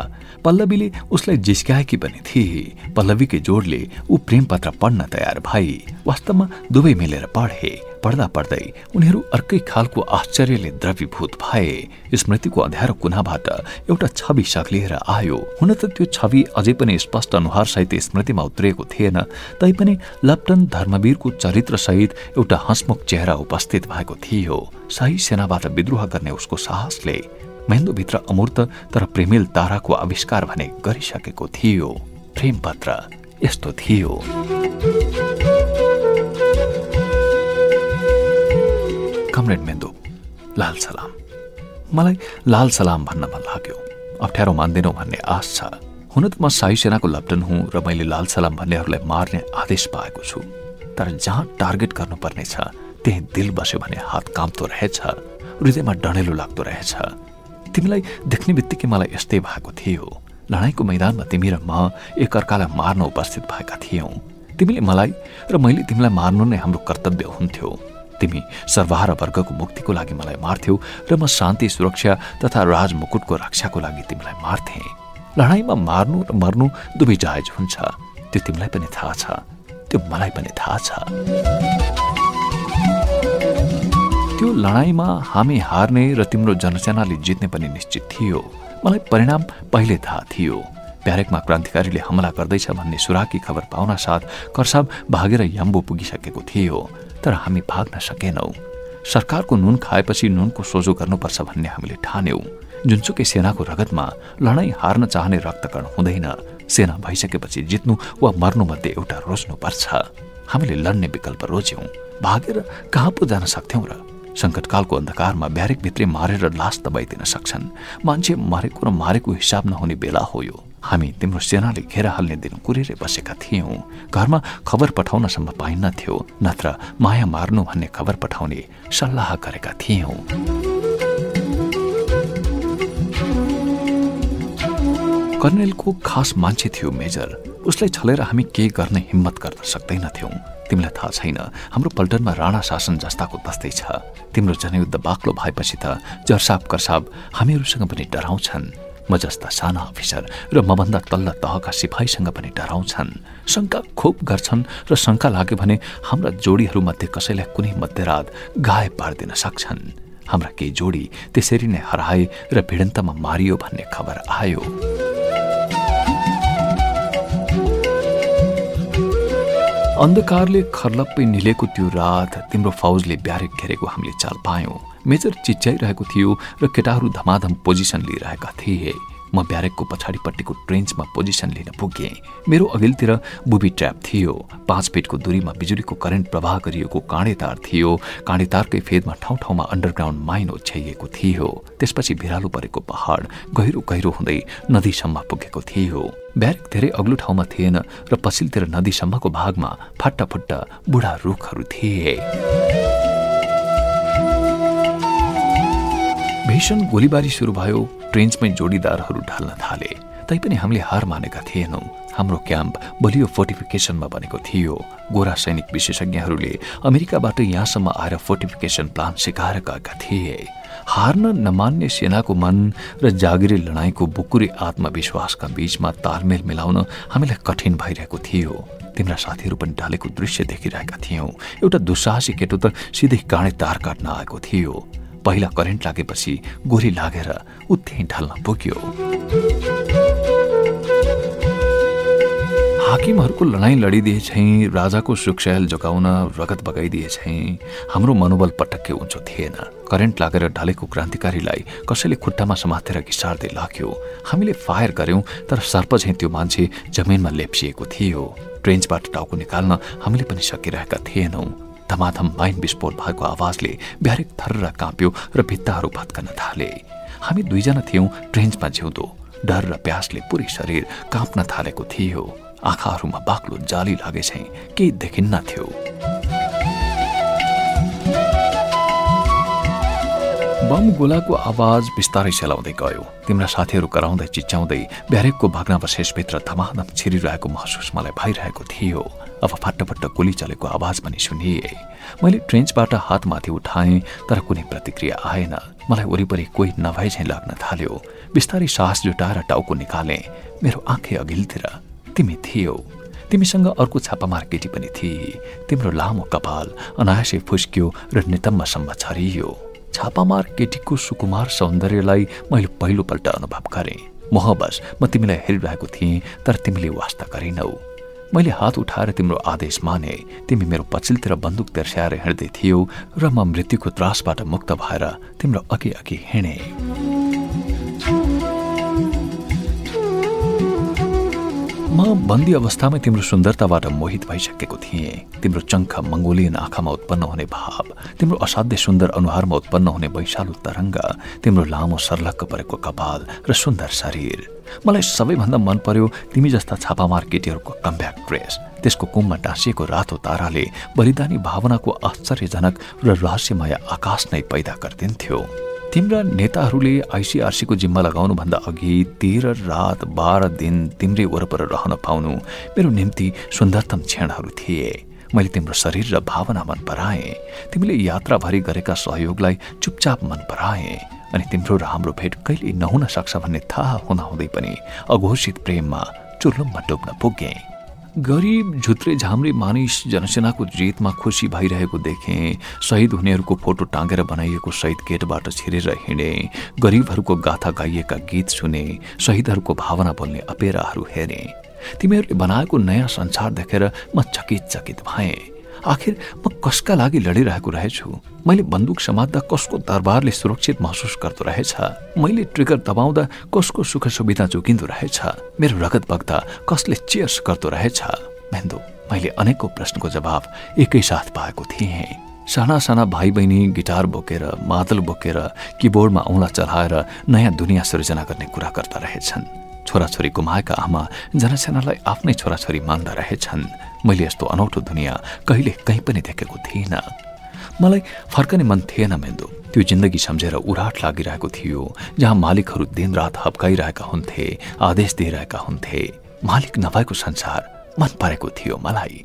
पल्लवीले उसलाई जिस्काएकी पनि थिए। पल्लवीकै जोडले ऊ प्रेमपत्र पढ्न तयार भए वास्तवमा दुवै मिलेर पढे। पढ्दा पढ्दै उनीहरू अर्कै खालको आश्चर्यले द्रवीभूत भए। स्मृतिको अँध्यारो कुनाबाट एउटा छवि सक्लिएर आयो। हुन त त्यो छवि अझै पनि स्पष्ट अनुहारसहित स्मृतिमा उत्रिएको थिएन तैपनि लप्टन धर्मवीरको चरित्रसहित एउटा हसमुख चेहरा उपस्थित भएको थियो। सही सेनाबाट विद्रोह गर्ने उसको साहसले महेन्द्रभित्र अमूर्त तर प्रेमिल ताराको आविष्कार भने गरिसकेको थियो। प्रेम पत्र यस्तो थियो। कमरेड मेन्दो लाल सलाम मलाई लाल सलाम भन्न मन लाग्यो। अप्ठ्यारो मान्दैनौ भन्ने आश छ। हुन त म साई सेनाको लप्टन हुँ र मैले लाल सलाम भन्नेहरूलाई मार्ने आदेश पाएको छु। तर जहाँ टार्गेट गर्नुपर्ने छ त्यही दिल बस्यो भने हात काम्दो रहेछ। हृदयमा डढेलो लाग्दो रहेछ। तिमीलाई देख्ने बित्तिकै मलाई यस्तै भएको थियो। लडाईँको मैदानमा तिमी र म एकअर्कालाई मार्न उपस्थित भएका थियौँ। तिमीले मलाई र मैले तिमीलाई मार्नु नै हाम्रो कर्तव्य हुन्थ्यो। तिमी सर्वहार वर्गको मुक्तिको लागि मलाई मार्थ्यौ र म शान्ति सुरक्षा तथा राजमुकुटको रक्षाको लागि तिमीलाई मार्थे। लडाईँमा मार्नु र मर्नु दुवै जायज हुन्छ। त्यो तिमीलाई पनि थाहा छ। त्यो मलाई पनि थाहा छ। त्यो लडाईँमा हामी हार्ने र तिम्रो जनसेनाले जित्ने पनि निश्चित थियो। मलाई परिणाम पहिले थाहा थियो। प्यारेकमा क्रान्तिकारीले हमला गर्दैछ भन्ने सुराकी खबर पाउन साथ कर्साब भागेर याम्बो पुगिसकेको थियो। तर हामी भाग्न सकेनौ। सरकारको नुन खाएपछि नुनको सोझो गर्नुपर्छ भन्ने हामीले ठान्यौं। जुनसुकै सेनाको रगतमा लडाईँ हार्न चाहने रक्तकण हुँदैन। सेना भइसकेपछि जित्नु वा मर्नुमध्ये एउटा रोज्नुपर्छ। हामीले लड्ने विकल्प रोज्यौं। भागेर कहाँ पो जान सक्थ्यौं र? सङ्कटकालको अन्धकारमा ब्यारेक भित्रै मारेर लास दबाइदिन सक्छन्। मान्छे मरेको र मारेको हिसाब नहुने बेला हो यो। हामी तिम्रो सेनाले घेरा हाल्ने दिन कुरेरै बसेका थियौँ। घरमा खबर पठाउनसम्म पाइन्नथ्यो नत्र माया मार्नु भन्ने खबर पठाउने सल्लाह गरेका थियौँ। कर्नेलको खास मान्छे थियो मेजर। उसलाई छलेर हामी केही गर्ने हिम्मत गर्न सक्दैनथ्यौँ तिमीलाई थाहा छैन हाम्रो पल्टनमा राणा शासन जस्ताको तस्तै छ। तिम्रो जनयुद्ध बाक्लो भएपछि त जर्साब कर्साब हामीहरूसँग पनि डराउँछन्। म जस्ता साना अफिसर र मभन्दा तल्ला तहका सिपाहीसँग पनि डराउँछन्। शङ्का खोप गर्छन् र शङ्का लाग्यो भने हाम्रा जोडीहरूमध्ये कसैलाई कुनै मध्यरात गायब पारिदिन सक्छन्। हाम्रा केही जोडी त्यसरी नै हराए र भिडन्तमा मारियो भन्ने खबर आयो। अन्धकारले खर्लप्पै निलेको त्यो रात तिम्रो फौजले ब्यारेक घेरेको हामीले चाल पायौँ। मेजर चिच्याइरहेको थियो र केटाहरू धमाधम पोजिसन लिइरहेका थिए। म ब्यारेकको पछाडिपट्टिको ट्रेन्चमा पोजिसन लिन पुगेँ। मेरो अघिल्तिर बुबी ट्र्याप थियो। पाँच फिटको दूरीमा बिजुलीको करेन्ट प्रवाह गरिएको काँडे तार थियो। काँडे तारकै फेदमा ठाउँ ठाउँमा अन्डरग्राउन्ड माइन ओछ्याइएको थियो। त्यसपछि भिरालो परेको पहाड गहिरो गहिरो हुँदै नदीसम्म पुगेको थियो। ब्यारेक धेरै अग्लो ठाउँमा थिएन र पछिल्तिर नदीसम्मको भागमा फाट्टा फुट्टा बुढा रुखहरू थिए। भीषण गोलीबारी सुरु भयो ट्रेन्चमै जोडीदारहरू ढल्न थाले। तैपनि हामीले हार मानेका थिएनौँ। हाम्रो क्याम्प बलियो फोर्टिफिकेसनमा बनेको थियो। गोरा सैनिक विशेषज्ञहरूले अमेरिकाबाट यहाँसम्म आएर फोर्टिफिकेसन प्लान सिकाएर गएका थिए। हार्न नमान्ने सेनाको मन र जागिरी लडाईँको बुकुरी आत्मविश्वासका बीचमा तालमेल मिलाउन हामीलाई कठिन भइरहेको थियो। तिम्रा साथीहरू पनि ढालेको दृश्य देखिरहेका थियौँ। एउटा दुस्साहसी केटो त सिधै काँडे तार काट्न आएको थियो। पहिला करेन्ट लागेपछि गोली लागेर ऊ ढल्न पुग्यो। हाकिमहरूको लडाईँ लडिदिए चाहिँ राजाको सुखसयल जोगाउन रगत बगाइदिए चाहिँ हाम्रो मनोबल पटक्कै उच्चो थिएन। करेन्ट लागेर ढलेको क्रान्तिकारीलाई कसैले खुट्टामा समातेर घिसार्दै लाग्यो। हामीले फायर गर्यौं तर सर्प झैँ त्यो मान्छे जमिनमा लेप्सिएको थियो। ट्रेन्चबाट टाउको निकाल्न हामीले पनि सकिरहेका थिएनौँ। धमाधम माइन विस्फोट भएको आवाजले ब्यारेक थर्र काँप्यो र भित्ताहरू भत्कन थाले हामी दुईजना थियौँ ट्रेन्चमा झ्याउँदो डर र प्यासले पुरै शरीर काँप्न थालेको थियो आँखाहरूमा बाक्लो जाली लागे चाहिँ केही देखिन्न थियो बम गोलाको आवाज बिस्तारै सेलाउँदै गयो तिम्रा साथीहरू कराउँदै चिच्याउँदै ब्यारेकको भग्नावशेषभित्र धमाधम छिरिरहेको महसुस मलाई भइरहेको थियो अब फट्टफट्ट गोली चलेको आवाज पनि सुनिए मैले ट्रेन्चबाट हातमाथि उठाएँ तर कुनै प्रतिक्रिया आएन। मलाई वरिपरि कोही नभए झैँ लाग्न थाल्यो। बिस्तारै सास जुटाएर टाउको निकाले। मेरो आँखे अघिल्तिर। तिमी थियौ। तिमीसँग अर्को छापामार केटी पनि थिए। तिम्रो लामो कपाल अनायासै फुस्क्यो र नितम्बसम्म छरियो। छापामार केटीको सुकुमार सौन्दर्यलाई मैले पहिलोपल्ट अनुभव गरेँ। मोहबस म तिमीलाई हेरिरहेको थिएँ तर तिमीले वास्ता गरेनौ। मैले हात उठाएर तिम्रो आदेश माने। तिमी मेरो पछिल्तिर बन्दुक तेर्स्याएर हिँड्दै थियौ र म मृत्युको त्रासबाट मुक्त भएर तिम्रो अघि अघि हिँडे। म बन्दी अवस्थामै तिम्रो सुन्दरताबाट मोहित भइसकेको थिएँ। तिम्रो चङ्ख मङ्गोलियन आँखामा उत्पन्न हुने भाव तिम्रो असाध्य सुन्दर अनुहारमा उत्पन्न हुने वैशालु तरङ्ग तिम्रो लामो सर्लक्क परेको कपाल र सुन्दर शरीर। मलाई सबैभन्दा मन पर्यो तिमी जस्ता छापामार केटीहरूको कम्ब्याक ड्रेस। त्यसको कुममा टाँसिएको रातो ताराले बलिदानी भावनाको आश्चर्यजनक र रहस्यमय आकाश नै पैदा गरिदिन्थ्यो। तिम्रा नेताहरूले आइसिआरसीको जिम्मा लगाउनुभन्दा अघि तेह्र रात बाह्र दिन तिम्रै वरपर रहन पाउनु मेरो निम्ति सुन्दरतम क्षणहरू थिए। मैले तिम्रो शरीर र भावना मन पराएँ। तिमीले यात्राभरि गरेका सहयोगलाई चुपचाप मन पराएँ अनि तिम्रो र हाम्रो भेट कहिले नहुन सक्छ भन्ने थाहा हुँदाहुँदै पनि अघोषित प्रेममा चुर्लुममा डुब्न पुगेँ। गरिब झुत्रे झाम्रे मानिस जनसेनाको जितमा खुसी भइरहेको देखेँ शहीद हुनेहरूको फोटो टाँगेर बनाइएको शहीद गेटबाट छिरेर हिँडे गरिबहरूको गाथा गाइएका गीत सुने शहीदहरूको भावना बोल्ने अपेराहरू हेरे। तिमीहरूले बनाएको नयाँ संसार देखेर म चकित चकित भएँ। आखिर म कसका लागि लडिरहेको रहेछु? मैले बन्दुक समात्दा कसको दरबारले सुरक्षित महसुस गर्दो रहेछ? मैले ट्रिगर दबाउँदा कसको सुख सुविधा जोगिँदो रहेछ? मेरो रगत बग्दा कसले चेयर्स गर्दो रहेछ? मेन्दो मैले अनेकौँ प्रश्नको जवाब एकैसाथ पाएको थिएँ। साना साना भाइ बहिनी गिटार बोकेर मादल बोकेर किबोर्डमा औँला चलाएर नयाँ दुनियाँ सृजना गर्ने कुरा गर्दा रहेछन्। छोराछोरी गुमाएका आमा जनसेनालाई आफ्नै छोराछोरी मान्दा रहेछन् मैले यस्तो अनौठो दुनियाँ कहिले कहीँ पनि देखेको थिइनँ। मलाई फर्कने मन थिएन मेन्दो। त्यो जिन्दगी सम्झेर उराट लागिरहेको थियो जहाँ मालिकहरू दिनरात हप्काइरहेका हुन्थे आदेश दिइरहेका हुन्थे। मालिक नभएको संसार मन परेको थियो मलाई।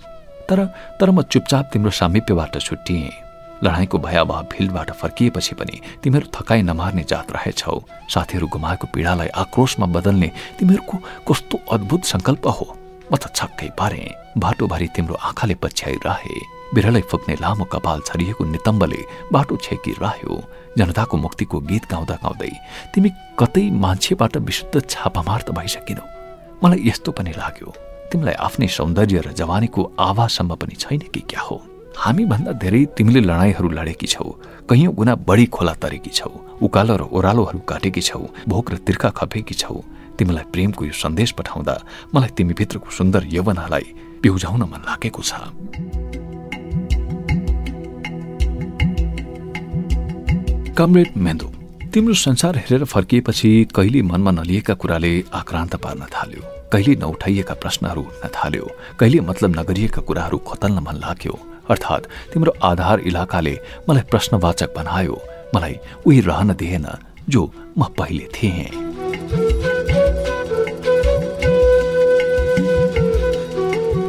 तर तर म चुपचाप तिम्रो सामिप्यबाट छुट्टिएँ। लडाईँको भयावह फिल्डबाट फर्किएपछि पनि तिमीहरू थकाइ नमार्ने जात रहेछौ। साथीहरू गुमाएको पीडालाई आक्रोशमा बदल्ने तिमीहरूको कस्तो अद्भुत सङ्कल्प हो। म त छक्कै पारे। बाटोभरि तिम्रो आँखाले पछ्याइरहे। बिरलै फुक्ने लामो कपाल छरिएको नितम्बले बाटो छेकिरह्यो। जनताको मुक्तिको गीत गाउँदा गाउँदै तिमी कतै मान्छेबाट विशुद्ध छापामार त भइसकिनौ। मलाई यस्तो पनि लाग्यो। तिमीलाई आफ्नै सौन्दर्य र जवानीको आवाजसम्म पनि छैन कि क्या हो? हामीभन्दा धेरै तिमीले लडाईँहरू लडेकी छौ कैयौँ गुणा बढी खोला तरेकी छौ उकालो र ओह्रालोहरू काटेकी छौ भोक र तिर्खा खपेकी छौ। तिमीलाई प्रेमको यो सन्देश पठाउँदा मलाई तिमीभित्रको सुन्दर यवनालाई पिउजाउन मन लागेको छ। कमरेड मेन्दो तिम्रो संसार हेरेर फर्किएपछि कहिले मनमा नलिएका कुराले आक्रान्त पार्न थाल्यो। कहिले नउठाइएका प्रश्नहरू उठ्न थाल्यो। कहिले मतलब नगरिएका कुराहरू खोतल्न मन लाग्यो। अर्थात् तिम्रो आधार इलाकाले मलाई प्रश्नवाचक बनायो। मलाई उही रहन दिएन जो म पहिले थिएँ।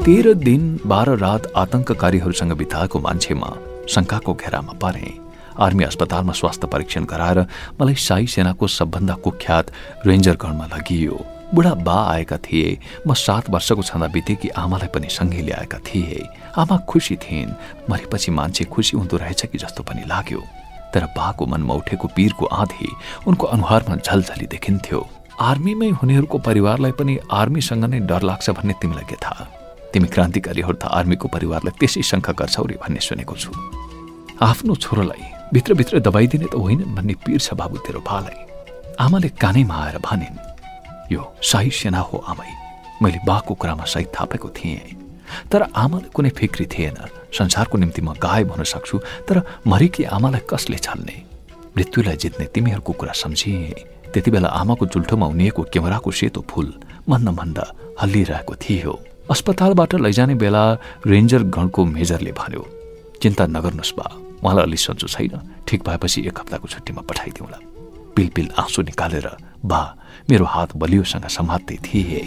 तेह्र दिन बाह्र रात आतंककारीहरूसँग बिताएको मान्छेमा शङ्काको घेरामा परे। आर्मी अस्पतालमा स्वास्थ्य परीक्षण गराएर मलाई साई सेनाको सबभन्दा कुख्यात रेन्जरगढमा लगियो। बुढा बा आएका थिए। म सात वर्षको छँदा बितेकी आमालाई पनि सँगै ल्याएका थिए। आमा खुसी थिइन्। मरेपछि मान्छे खुसी हुँदो रहेछ कि जस्तो पनि लाग्यो। तर बाको मनमा उठेको पीरको आधी उनको अनुहारमा झलझली देखिन्थ्यो। आर्मीमै हुनेहरूको परिवारलाई पनि आर्मीसँग नै डर लाग्छ भन्ने तिमीलाई के थाहा? तिमी क्रान्तिकारीहरू त आर्मीको परिवारलाई त्यसै शङ्का गर्छौ रे भन्ने सुनेको छु। आफ्नो छोरोलाई भित्रभित्र दबाइदिने त होइन भन्ने पीर छ बाबु तेरो बालाई आमाले कानैमा आएर भनिन् यो शाही सेना हो आमै। मैले बाको कुरामा सही थापेको थिएँ। तर आमालाई कुनै फिक्री थिएन। संसारको निम्ति म गायब हुन सक्छु। तर मरेकी आमालाई कसले छल्ने? मृत्युलाई जित्ने तिमीहरूको कुरा सम्झिए त्यति बेला आमाको चुल्ठोमा उनिएको क्यामेराको सेतो फूल मन्द मन्द हल्लिरहेको थियो। अस्पतालबाट लैजाने बेला रेन्जर गणको मेजरले भन्यो चिन्ता नगर्नुहोस् बा। उहाँलाई अलि सन्चो छैन। ठिक भएपछि एक हप्ताको छुट्टीमा पठाइदिउँला। पिल पिल आँसु निकालेर बा मेरो हात बलियोसँग समात्दै थिए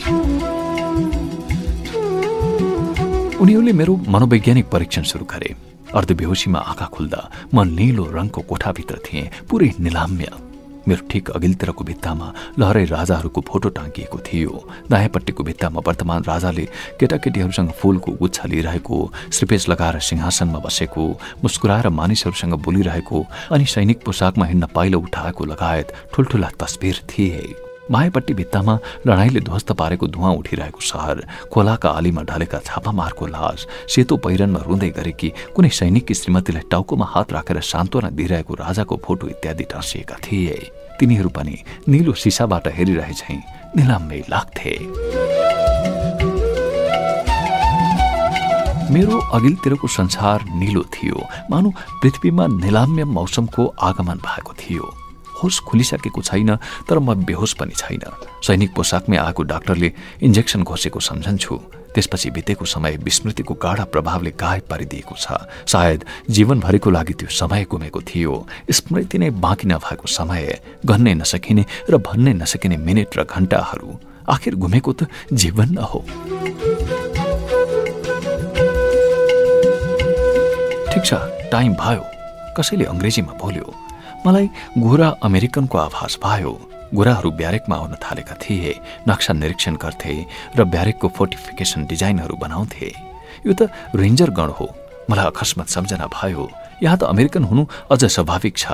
उनीहरूले मेरो मनोवैज्ञानिक परीक्षण सुरु गरे। अर्धबेहोसीमा आँखा खुल्दा म निलो रङको कोठाभित्र थिएँ पुरै निलाम्य। मेरो ठिक अघिल्तिरको भित्तामा लहरै राजाहरूको फोटो टाँगिएको थियो। दायाँपट्टिको भित्तामा वर्तमान राजाले केटाकेटीहरूसँग फूलको गुच्छा लिइरहेको श्रीपेश लगाएर सिंहासनमा बसेको मुस्कुराएर मानिसहरूसँग बोलिरहेको अनि सैनिक पोसाकमा हिँड्न पाइलो उठाएको लगायत ठुल्ठुला तस्बिर थिए। मायापट्टि भित्तामा लडाईँले ध्वस्त पारेको धुवा उठिरहेको सहर खोलाका आलीमा ढलेका छापामारको लास सेतो पहिरनमा रुँदै गरेकी कुनै सैनिककी श्रीमतीलाई टाउकोमा हात राखेर सान्त्वना दिइरहेको राजाको फोटो इत्यादि टाँसिएका थिए। तिनीहरू पनि निलो सिसाबाट हेरिरहेछै निलाम्मै लाग्थे। मेरो अघिल्तिरको संसार निलो थियो। मानु पृथ्वीमा निलाम्य मौसमको आगमन भएको थियो। होस खुलिसकेको छैन तर म बेहोस पनि छैन। सैनिक पोसाकमै आएको डाक्टरले इन्जेक्सन घोसेको सम्झन्छु। त्यसपछि बितेको समय विस्मृतिको गाढा प्रभावले गायब पारिदिएको छ। सायद जीवनभरिको लागि त्यो समय गुमेको थियो। स्मृति नै बाँकी नभएको समय। गन्नै नसकिने र भन्नै नसकिने मिनट र घण्टाहरू। आखिर घुमेको त जीवन न हो। ठिक छ टाइम भयो। कसैले अङ्ग्रेजीमा बोल्यो। मलाई गोरा अमेरिकनको आभास भयो। गोराहरू ब्यारेकमा आउन थालेका थिए नक्सा निरीक्षण गर्थे र ब्यारेकको फोर्टिफिकेसन डिजाइनहरू बनाउँथे। यो त रेन्जर गण हो मलाई अकस्मात सम्झना भयो। यहाँ त अमेरिकन हुनु अझ स्वाभाविक छ।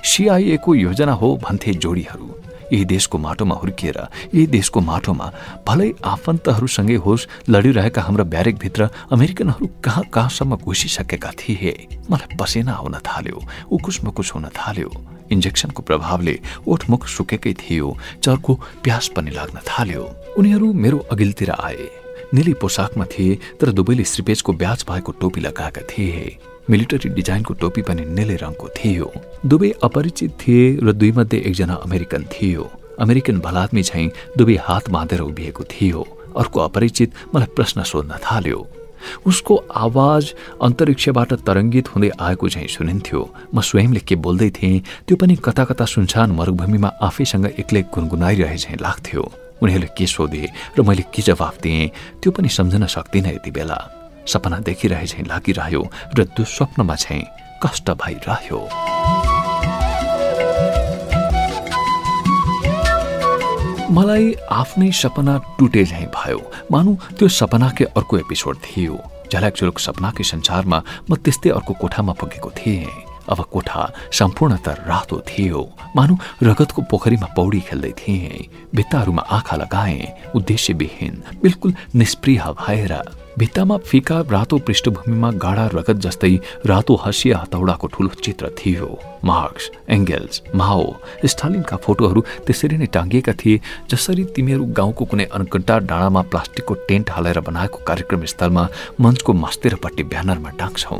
सिआइएको योजना हो भन्थे जोडीहरू। यही देशको माटोमा हुर्किएर यही देशको माटोमा भलै आफन्तहरूसँगै होस् लडिरहेका हाम्रा ब्यारेकभित्र अमेरिकनहरू कहाँ कहाँसम्म घुसिसकेका थिए मलाई पसेना आउन थाल्यो उकुस मुकुस हुन थाल्यो इन्जेक्सनको प्रभावले ओठमुख सुकेकै थियो चर्को प्यास पनि लाग्न थाल्यो उनीहरू मेरो अघिल्तिर आए निली पोसाकमा थिए तर दुवैले श्रीपेजको ब्याज भएको टोपी लगाएका थिए मिलिटरी डिजाइनको टोपी पनि निले रङको थियो। दुवै अपरिचित थिए र दुई मध्ये एकजना अमेरिकन थियो। अमेरिकन भलात्मी झैँ दुवै हात बाँधेर उभिएको थियो। अर्को अपरिचित मलाई प्रश्न सोध्न थाल्यो। उसको आवाज अन्तरिक्षबाट तरङ्गित हुँदै आएको झैँ सुनिन्थ्यो। म स्वयंले के बोल्दै थिएँ त्यो पनि कता कता सुनसान मरुभूमिमा आफैसँग एक्लै गुनगुनाइरहे झैँ लाग्थ्यो। उनीहरूले के सोधे र मैले के जवाफ दिएँ त्यो पनि सम्झन सक्दिनँ यति बेला। सपना देखिरहे झैँ लागिरह्यो र दुस्वप्नमा चाहिँ कष्ट भइरह्यो। मलाई आफ्नै सपना टुटे झैँ भयो। मानु त्यो सपनाकै अर्को एपिसोड थियो। झल्याकझुलुक सपनाकै संसारमा म त्यस्तै अर्को कोठामा पुगेको थिएँ। अब कोठा सम्पूर्णत रातो थियो। मानु रगतको पोखरीमा पौडी खेल्दै थिएँ। भित्ताहरूमा आँखा लगाएँ। उद्देश्यविहीन बिल्कुल निष्प्रिय भएर भित्तामा फिका रातो पृष्ठभूमिमा गाडा रगत जस्तै रातो हसिया हतौडाको ठूलो चित्र थियो। मार्क्स एङ्गेल्स माओ स्टालिनका फोटोहरू त्यसरी नै टाङ्गिएका थिए जसरी तिमीहरू गाउँको कुनै अनकन्टा डाँडामा प्लास्टिकको टेन्ट हालेर बनाएको कार्यक्रम स्थलमा मञ्चको मास्तिरपट्टि ब्यानरमा टाङ्छौ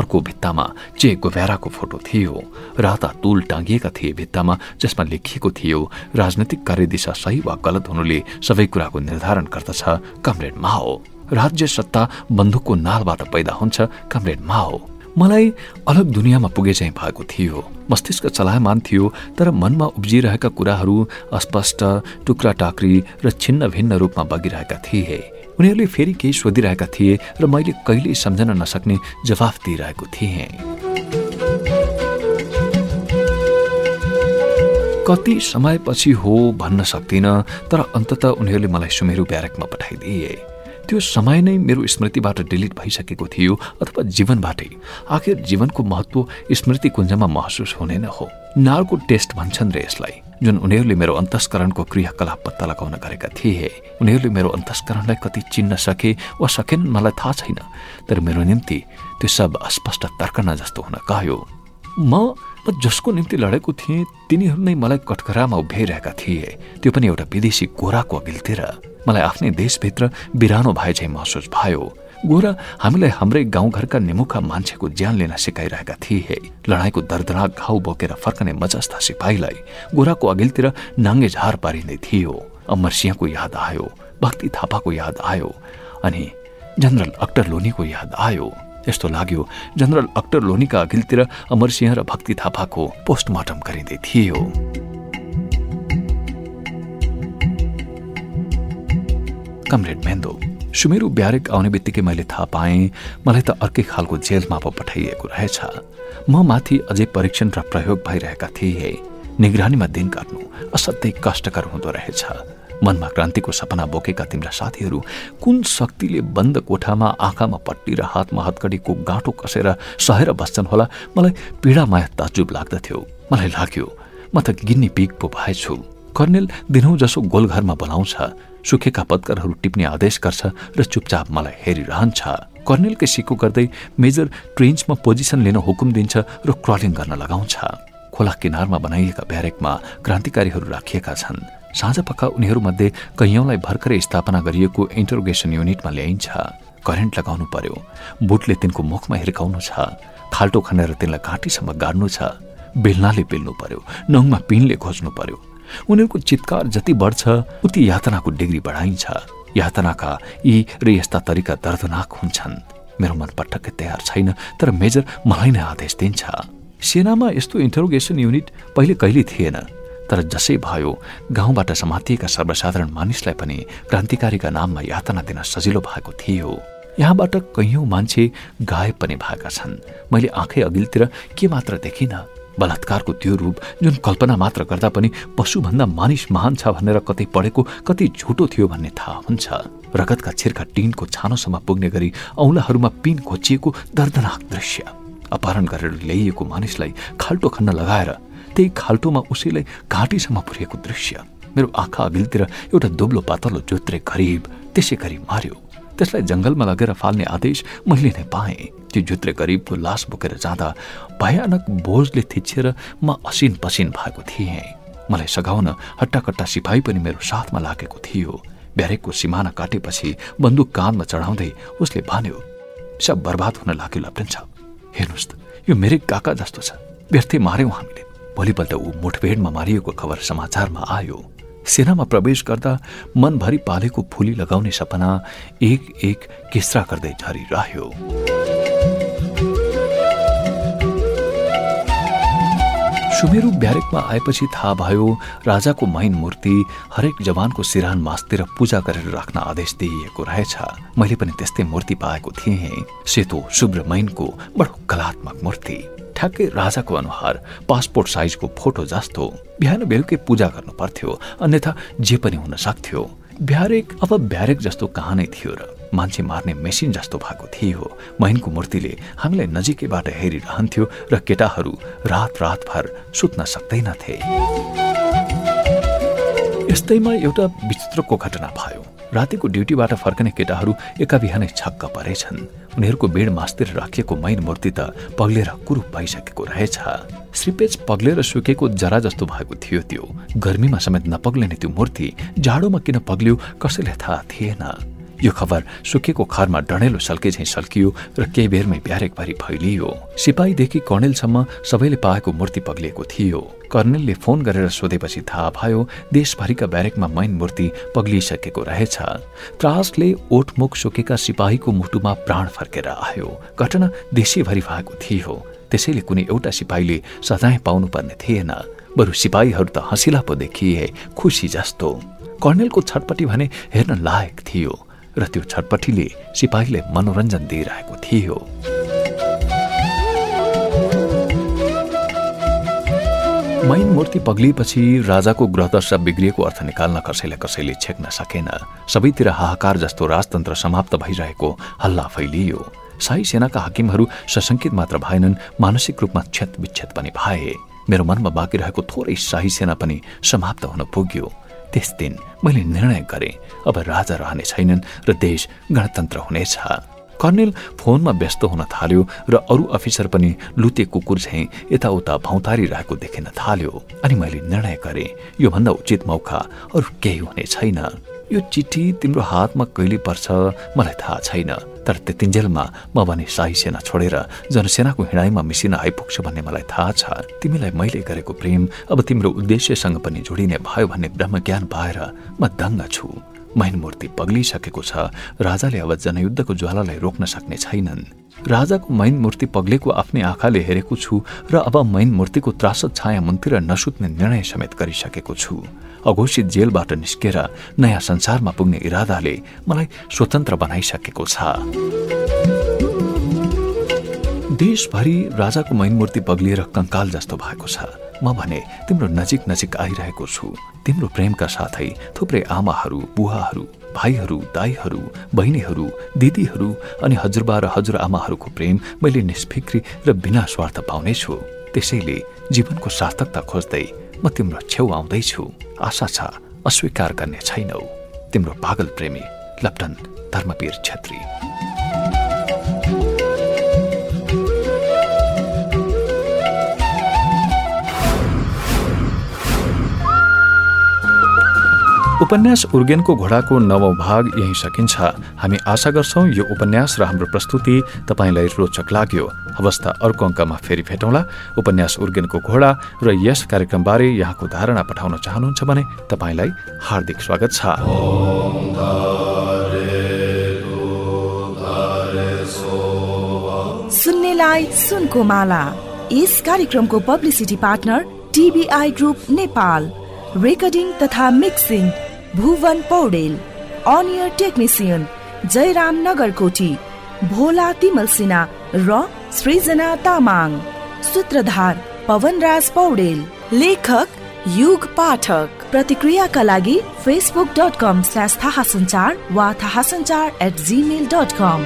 अर्को भित्तामा चे गोभ्याराको फोटो थियो राता तुल टाङ्गिएका थिए भित्तामा जसमा लेखिएको थियो राजनैतिक कार्यदिशा सही वा गलत हुनुले सबै कुराको निर्धारण गर्दछ कमरेड माओ। राज्य सत्ता बन्दुकको नालबाट पैदा हुन्छ कमरेड माओ मलाई अलग दुनियाँमा पुगे चाहिँ भएको थियो। मस्तिष्क चलायमान थियो तर मनमा उब्जिरहेका कुराहरू अस्पष्ट टुक्रा टाक्री र छिन्न भिन्न रूपमा बगिरहेका थिए। उनीहरूले फेरि केही सोधिरहेका थिए र मैले कहिल्यै सम्झन नसक्ने जवाफ दिइरहेको थिएँ। कति समयपछि हो भन्न सक्दिनँ तर अन्तत उनीहरूले मलाई सुमेरु ब्यारेकमा पठाइदिए। त्यो समय नै मेरो स्मृतिबाट डिलिट भइसकेको थियो अथवा जीवनबाटै। आखिर जीवनको महत्व स्मृति कुञ्जमा महसुस हुने न हो। नालको टेस्ट भन्छन् रे यसलाई। जुन उनीहरूले मेरो अन्तस्करणको क्रियाकलाप पत्ता लगाउन गरेका थिए उनीहरूले मेरो अन्तस्करणलाई कति चिन्न सके वा सकेनन् मलाई थाहा छैन। तर मेरो निम्ति त्यो सब अस्पष्ट तर्कना जस्तो हुन गयो। म जसको निम्ति लडेको थिएँ तिनीहरू नै मलाई कटघरामा उभ्याइरहेका थिए। त्यो पनि एउटा विदेशी गोराको अघिल्तिर। मलाई आफ्नै देशभित्र बिरानो भए चाहिँ महसुस भयो। गोरा हामीलाई हाम्रै गाउँघरका निमुखा मान्छेको ज्यान लिन सिकाइरहेका थिए। लडाईँको दर्दनाक घाउ बोकेर फर्कने मजस्ता सिपाहीलाई गोराको अघिल्तिर नाङ्गे झार पारिँदै थियो। अमर सिंहको याद आयो भक्ति थापाको याद आयो अनि जनरल अक्टर लोनीको याद आयो। यस्तो लाग्यो जनरल अक्टर लोनीका अघिल्तिर अमरसिंह र भक्ति थापाको पोस्टमार्टम गरिँदै थियो। कमरेड मेन्दो सुमेरु ब्यारेक आउने बित्तिकै मैले थाहा पाएँ मलाई त अर्कै खालको जेलमा पो पठाइएको रहेछ। म माथि अझै परीक्षण र प्रयोग भइरहेका थिए। निगरानीमा दिन काट्नु असाध्यै कष्टकर हुँदो रहेछ। मनमा क्रान्तिको सपना बोकेका तिम्रा साथीहरू कुन शक्तिले बन्द कोठामा आँखामा पट्टी र हातमा हतकडीको गाँठो कसेर सहेर बस्छन् होला मलाई पीडामाया ताजुब लाग्दथ्यो। मलाई लाग्यो म त गिन्नी पिक पो भएछु कर्नेल दिनौँ जसो गोलघरमा बोलाउँछ। सुकेका पत्करहरू टिप्ने आदेश गर्छ र चुपचाप मलाई हेरिरहन्छ। कर्नेलकै सिको गर्दै मेजर ट्रेन्चमा पोजिसन लिन हुकुम दिन्छ र क्रलिङ गर्न लगाउँछ। खोला किनारमा बनाइएका ब्यारेकमा क्रान्तिकारीहरू राखिएका छन्। साँझ पख उनीहरूमध्ये कैयौँलाई भर्खरै स्थापना गरिएको इन्टरोगेसन युनिटमा ल्याइन्छ। करेन्ट लगाउनु पर्यो। बुटले तिनको मुखमा हिर्काउनु छ। खाल्टो खनेर तिनलाई घाँटीसम्म गाड्नु छ। बेल्नाले पेल्नु पर्यो। नङमा पिनले खोज्नु पर्यो। उनीहरूको चितकार जति बढ्छ उति यातनाको डिग्री बढाइन्छ। यातनाका यी र यस्ता तरिका दर्दनाक हुन्छन्। मेरो मन पटक्कै तयार छैन तर मेजर मलाई नै आदेश दिन्छ। सेनामा यस्तो इन्टरोगेसन युनिट पहिले कहिले थिएन तर जसै भयो गाउँबाट समातिएका सर्वसाधारण मानिसलाई पनि क्रान्तिकारीका नाममा यातना दिन सजिलो भएको थियो। यहाँबाट कैयौँ मान्छे गायब पनि भएका छन्। मैले आँखै अघिल्तिर के मात्र देखिनँ। बलात्कारको त्यो रूप जुन कल्पना मात्र गर्दा पनि पशुभन्दा मानिस महान छ भनेर कतै पढेको कति झुटो थियो भन्ने थाहा हुन्छ। रगतका छिर्का टिनको छानोसम्म पुग्ने गरी औलाहरूमा पिन खोचिएको दर्दनाक दृश्य। अपहरण गरेर ल्याइएको मानिसलाई खाल्टो खन्न लगाएर त्यही खाल्टोमा उसैलाई घाँटीसम्म पुर्याएको दृश्य। मेरो आँखा अघिल्तिर एउटा दुब्लो पातलो जोत्रे गरिब त्यसै गरी मार्यो। त्यसलाई जङ्गलमा लगेर फाल्ने आदेश मैले नै पाएँ। त्यो जुत्रे गरिबको लास बोकेर जाँदा भयानक बोझले थिचेर म असिन पसिन भएको थिएँ। मलाई सघाउन हट्टाकट्टा सिपाही पनि मेरो साथमा लागेको थियो। ब्यारेकको सिमाना काटेपछि बन्दुक कानमा चढाउँदै उसले भन्यो सब बर्बाद हुन लाग्यो लप्रेन्छ हेर्नुहोस् त यो मेरै काका जस्तो छ। व्यर्थै मार्यौँ हामीले। भोलिपल्ट ऊ मुठभेडमा मारिएको खबर समाचारमा आयो। सेनामा प्रवेश गर्दा मनभरि पालेको फुली लगाउने सपना एक एक किस्रा गर्दै झरिरह्यो। सुमेरु ब्यारेकमा आएपछि थाहा भयो राजाको मैन मूर्ति हरेक जवानको सिरान मास्तिर पूजा गरेर राख्न आदेश दिइएको रहेछ। मैले पनि त्यस्तै मूर्ति पाएको थिएँ। सेतो शुभ्र मैनको बडो कलात्मक मूर्ति। ठ्याक्कै राजाको अनुहार पासपोर्ट साइजको फोटो जस्तो। बिहान बेलुकै पूजा गर्नु पर्थ्यो अन्यथा जे पनि हुन सक्थ्यो। ब्यारेक अब ब्यारेक जस्तो कहाँ नै थियो र मान्छे मार्ने मेसिन जस्तो भएको थियो। महिनको मूर्तिले हामीलाई नजिकैबाट हेरिरहन्थ्यो र केटाहरू रात रातभर सुत्न सक्दैनथे। यस्तैमा एउटा विचित्रको घटना भयो। रातिको ड्युटीबाट फर्कने केटाहरू एका बिहानै छक्क परेछन्। उनीहरूको बेड मास्तिर राखिएको मैन मूर्ति त पग्लेर कुरूप भइसकेको रहेछ। श्रीपेच पग्लेर सुकेको जरा जस्तो भएको थियो त्यो। गर्मीमा समेत नपग्लिने त्यो मूर्ति जाडोमा किन पग्लियो कसैलाई थाहा थिएन। यो खबर सुकेको खरमा डढेलो सल्के झैँ सल्कियो र केही बेरमै ब्यारेकभरि फैलियो। सिपाहीदेखि कर्णेलसम्म सबैले पाएको मूर्ति पग्लिएको थियो। कर्णेलले फोन गरेर सोधेपछि थाहा भयो देशभरिका ब्यारेकमा मैन मूर्ति पग्लिसकेको रहेछ। त्रासले ओठमुख सुकेका सिपाहीको मुटुमा प्राण फर्केर आयो। घटना देशैभरि भएको थियो। त्यसैले कुनै एउटा सिपाहीले सजाय पाउनुपर्ने थिएन। बरु सिपाहीहरू त हँसिला पो देखिए खुसी जस्तो। कर्णेलको छटपट्टि भने हेर्न लायक थियो। र त्यो छटपट्टिले सिपाहीले मनोरञ्जन दिइरहेको थियो। मैन मूर्ति पग्लिएपछि राजाको ग्रहदशा बिग्रिएको अर्थ निकाल्न कसैलाई कसैले छेक्न सकेन। सबैतिर हाहाकार जस्तो राजतन्त्र समाप्त भइरहेको हल्ला फैलियो। शाही सेनाका हाकिमहरू सशङ्कित मात्र भएनन् मानसिक रूपमा क्षत विच्छेद पनि भए। मेरो मनमा बाँकी रहेको थोरै शाही सेना पनि समाप्त हुन पुग्यो। त्यस दिन मैले निर्णय गरेँ अब राजा रहने छैनन् र देश गणतन्त्र हुनेछ कर्णेल फोनमा व्यस्त हुन थाल्यो र अरू अफिसर पनि लुते कुकुर झैँ यताउता भौतारी रहेको देखिन थाल्यो अनि मैले निर्णय गरेँ योभन्दा उचित मौका अरू केही हुने छैन। यो चिठी तिम्रो हातमा कहिले पर्छ मलाई थाहा छैन। तर त्यतिन्जेलमा म भने शाही सेना छोडेर जनसेनाको हिँडाइमा मिसिन आइपुग्छु भन्ने मलाई थाहा छ। तिमीलाई मैले गरेको प्रेम अब तिम्रो उद्देश्यसँग पनि जोडिने भयो भन्ने ब्रह्मज्ञान पाएर म दङ्ग छु। मैन मूर्ति पग्लिसकेको छ। राजाले अब जनयुद्धको ज्वालालाई रोक्न सक्ने छैनन्। राजाको मैन मूर्ति पग्लेको आफ्नै आँखाले हेरेको छु र अब मैन मूर्तिको त्रासद छाया मुन्तिर नसुत्ने निर्णय समेत गरिसकेको छु। अघोषित जेलबाट निस्केर नयाँ संसारमा पुग्ने इरादाले मलाई स्वतन्त्र बनाइसकेको छ। देशभरि राजाको मैनमूर्ति पग्लिएर कंकाल जस्तो भएको छ। म भने तिम्रो नजिक नजिक आइरहेको छु। तिम्रो प्रेमका साथै थुप्रै आमाहरू बुवाहरू भाइहरू दाईहरू बहिनीहरू दिदीहरू अनि हजुरबा र हजुरआमाहरूको प्रेम मैले निष्फिक्री र बिना स्वार्थ पाउनेछु। त्यसैले जीवनको सार्थकता खोज्दै म तिम्रो छेउ आउँदैछु। आशा छ अस्वीकार गर्ने छैनौ। तिम्रो पागल प्रेमी लप्टन धर्मवीर छेत्री। उपन्यास उर्गेनको घोडाको नवौं भाग यही सकिन्छ। हामी आशा गर्छौ यो उपन्यास र हाम्रो प्रस्तुति तपाईँलाई रोचक लाग्यो। अवस्था अर्को अङ्कमा फेरि भेटौँला। उपन्यास उर्गेनको घोडा र यस कार्यक्रमबारे यहाँको धारणा पठाउन चाहनुहुन्छ भने तपाईँलाई हार्दिक स्वागत छ। सुन्नेलाई सुनको माला। यस कार्यक्रमको publicity partner TBI group Nepal. Recording तथा मिक्सिङ भुवन पौडेल अनियर टेक्निसियन जयराम नगरकोटी भोला तिमल सिन्हा, र सृजना तामाङ, सूत्रधार पवनराज पौडेल, लेखक युग पाठक। प्रतिक्रियाका लागि फेसबुक डट कम स्ल्यास थाहा सञ्चार वा थाहा सञ्चार एट जिमेल डट कम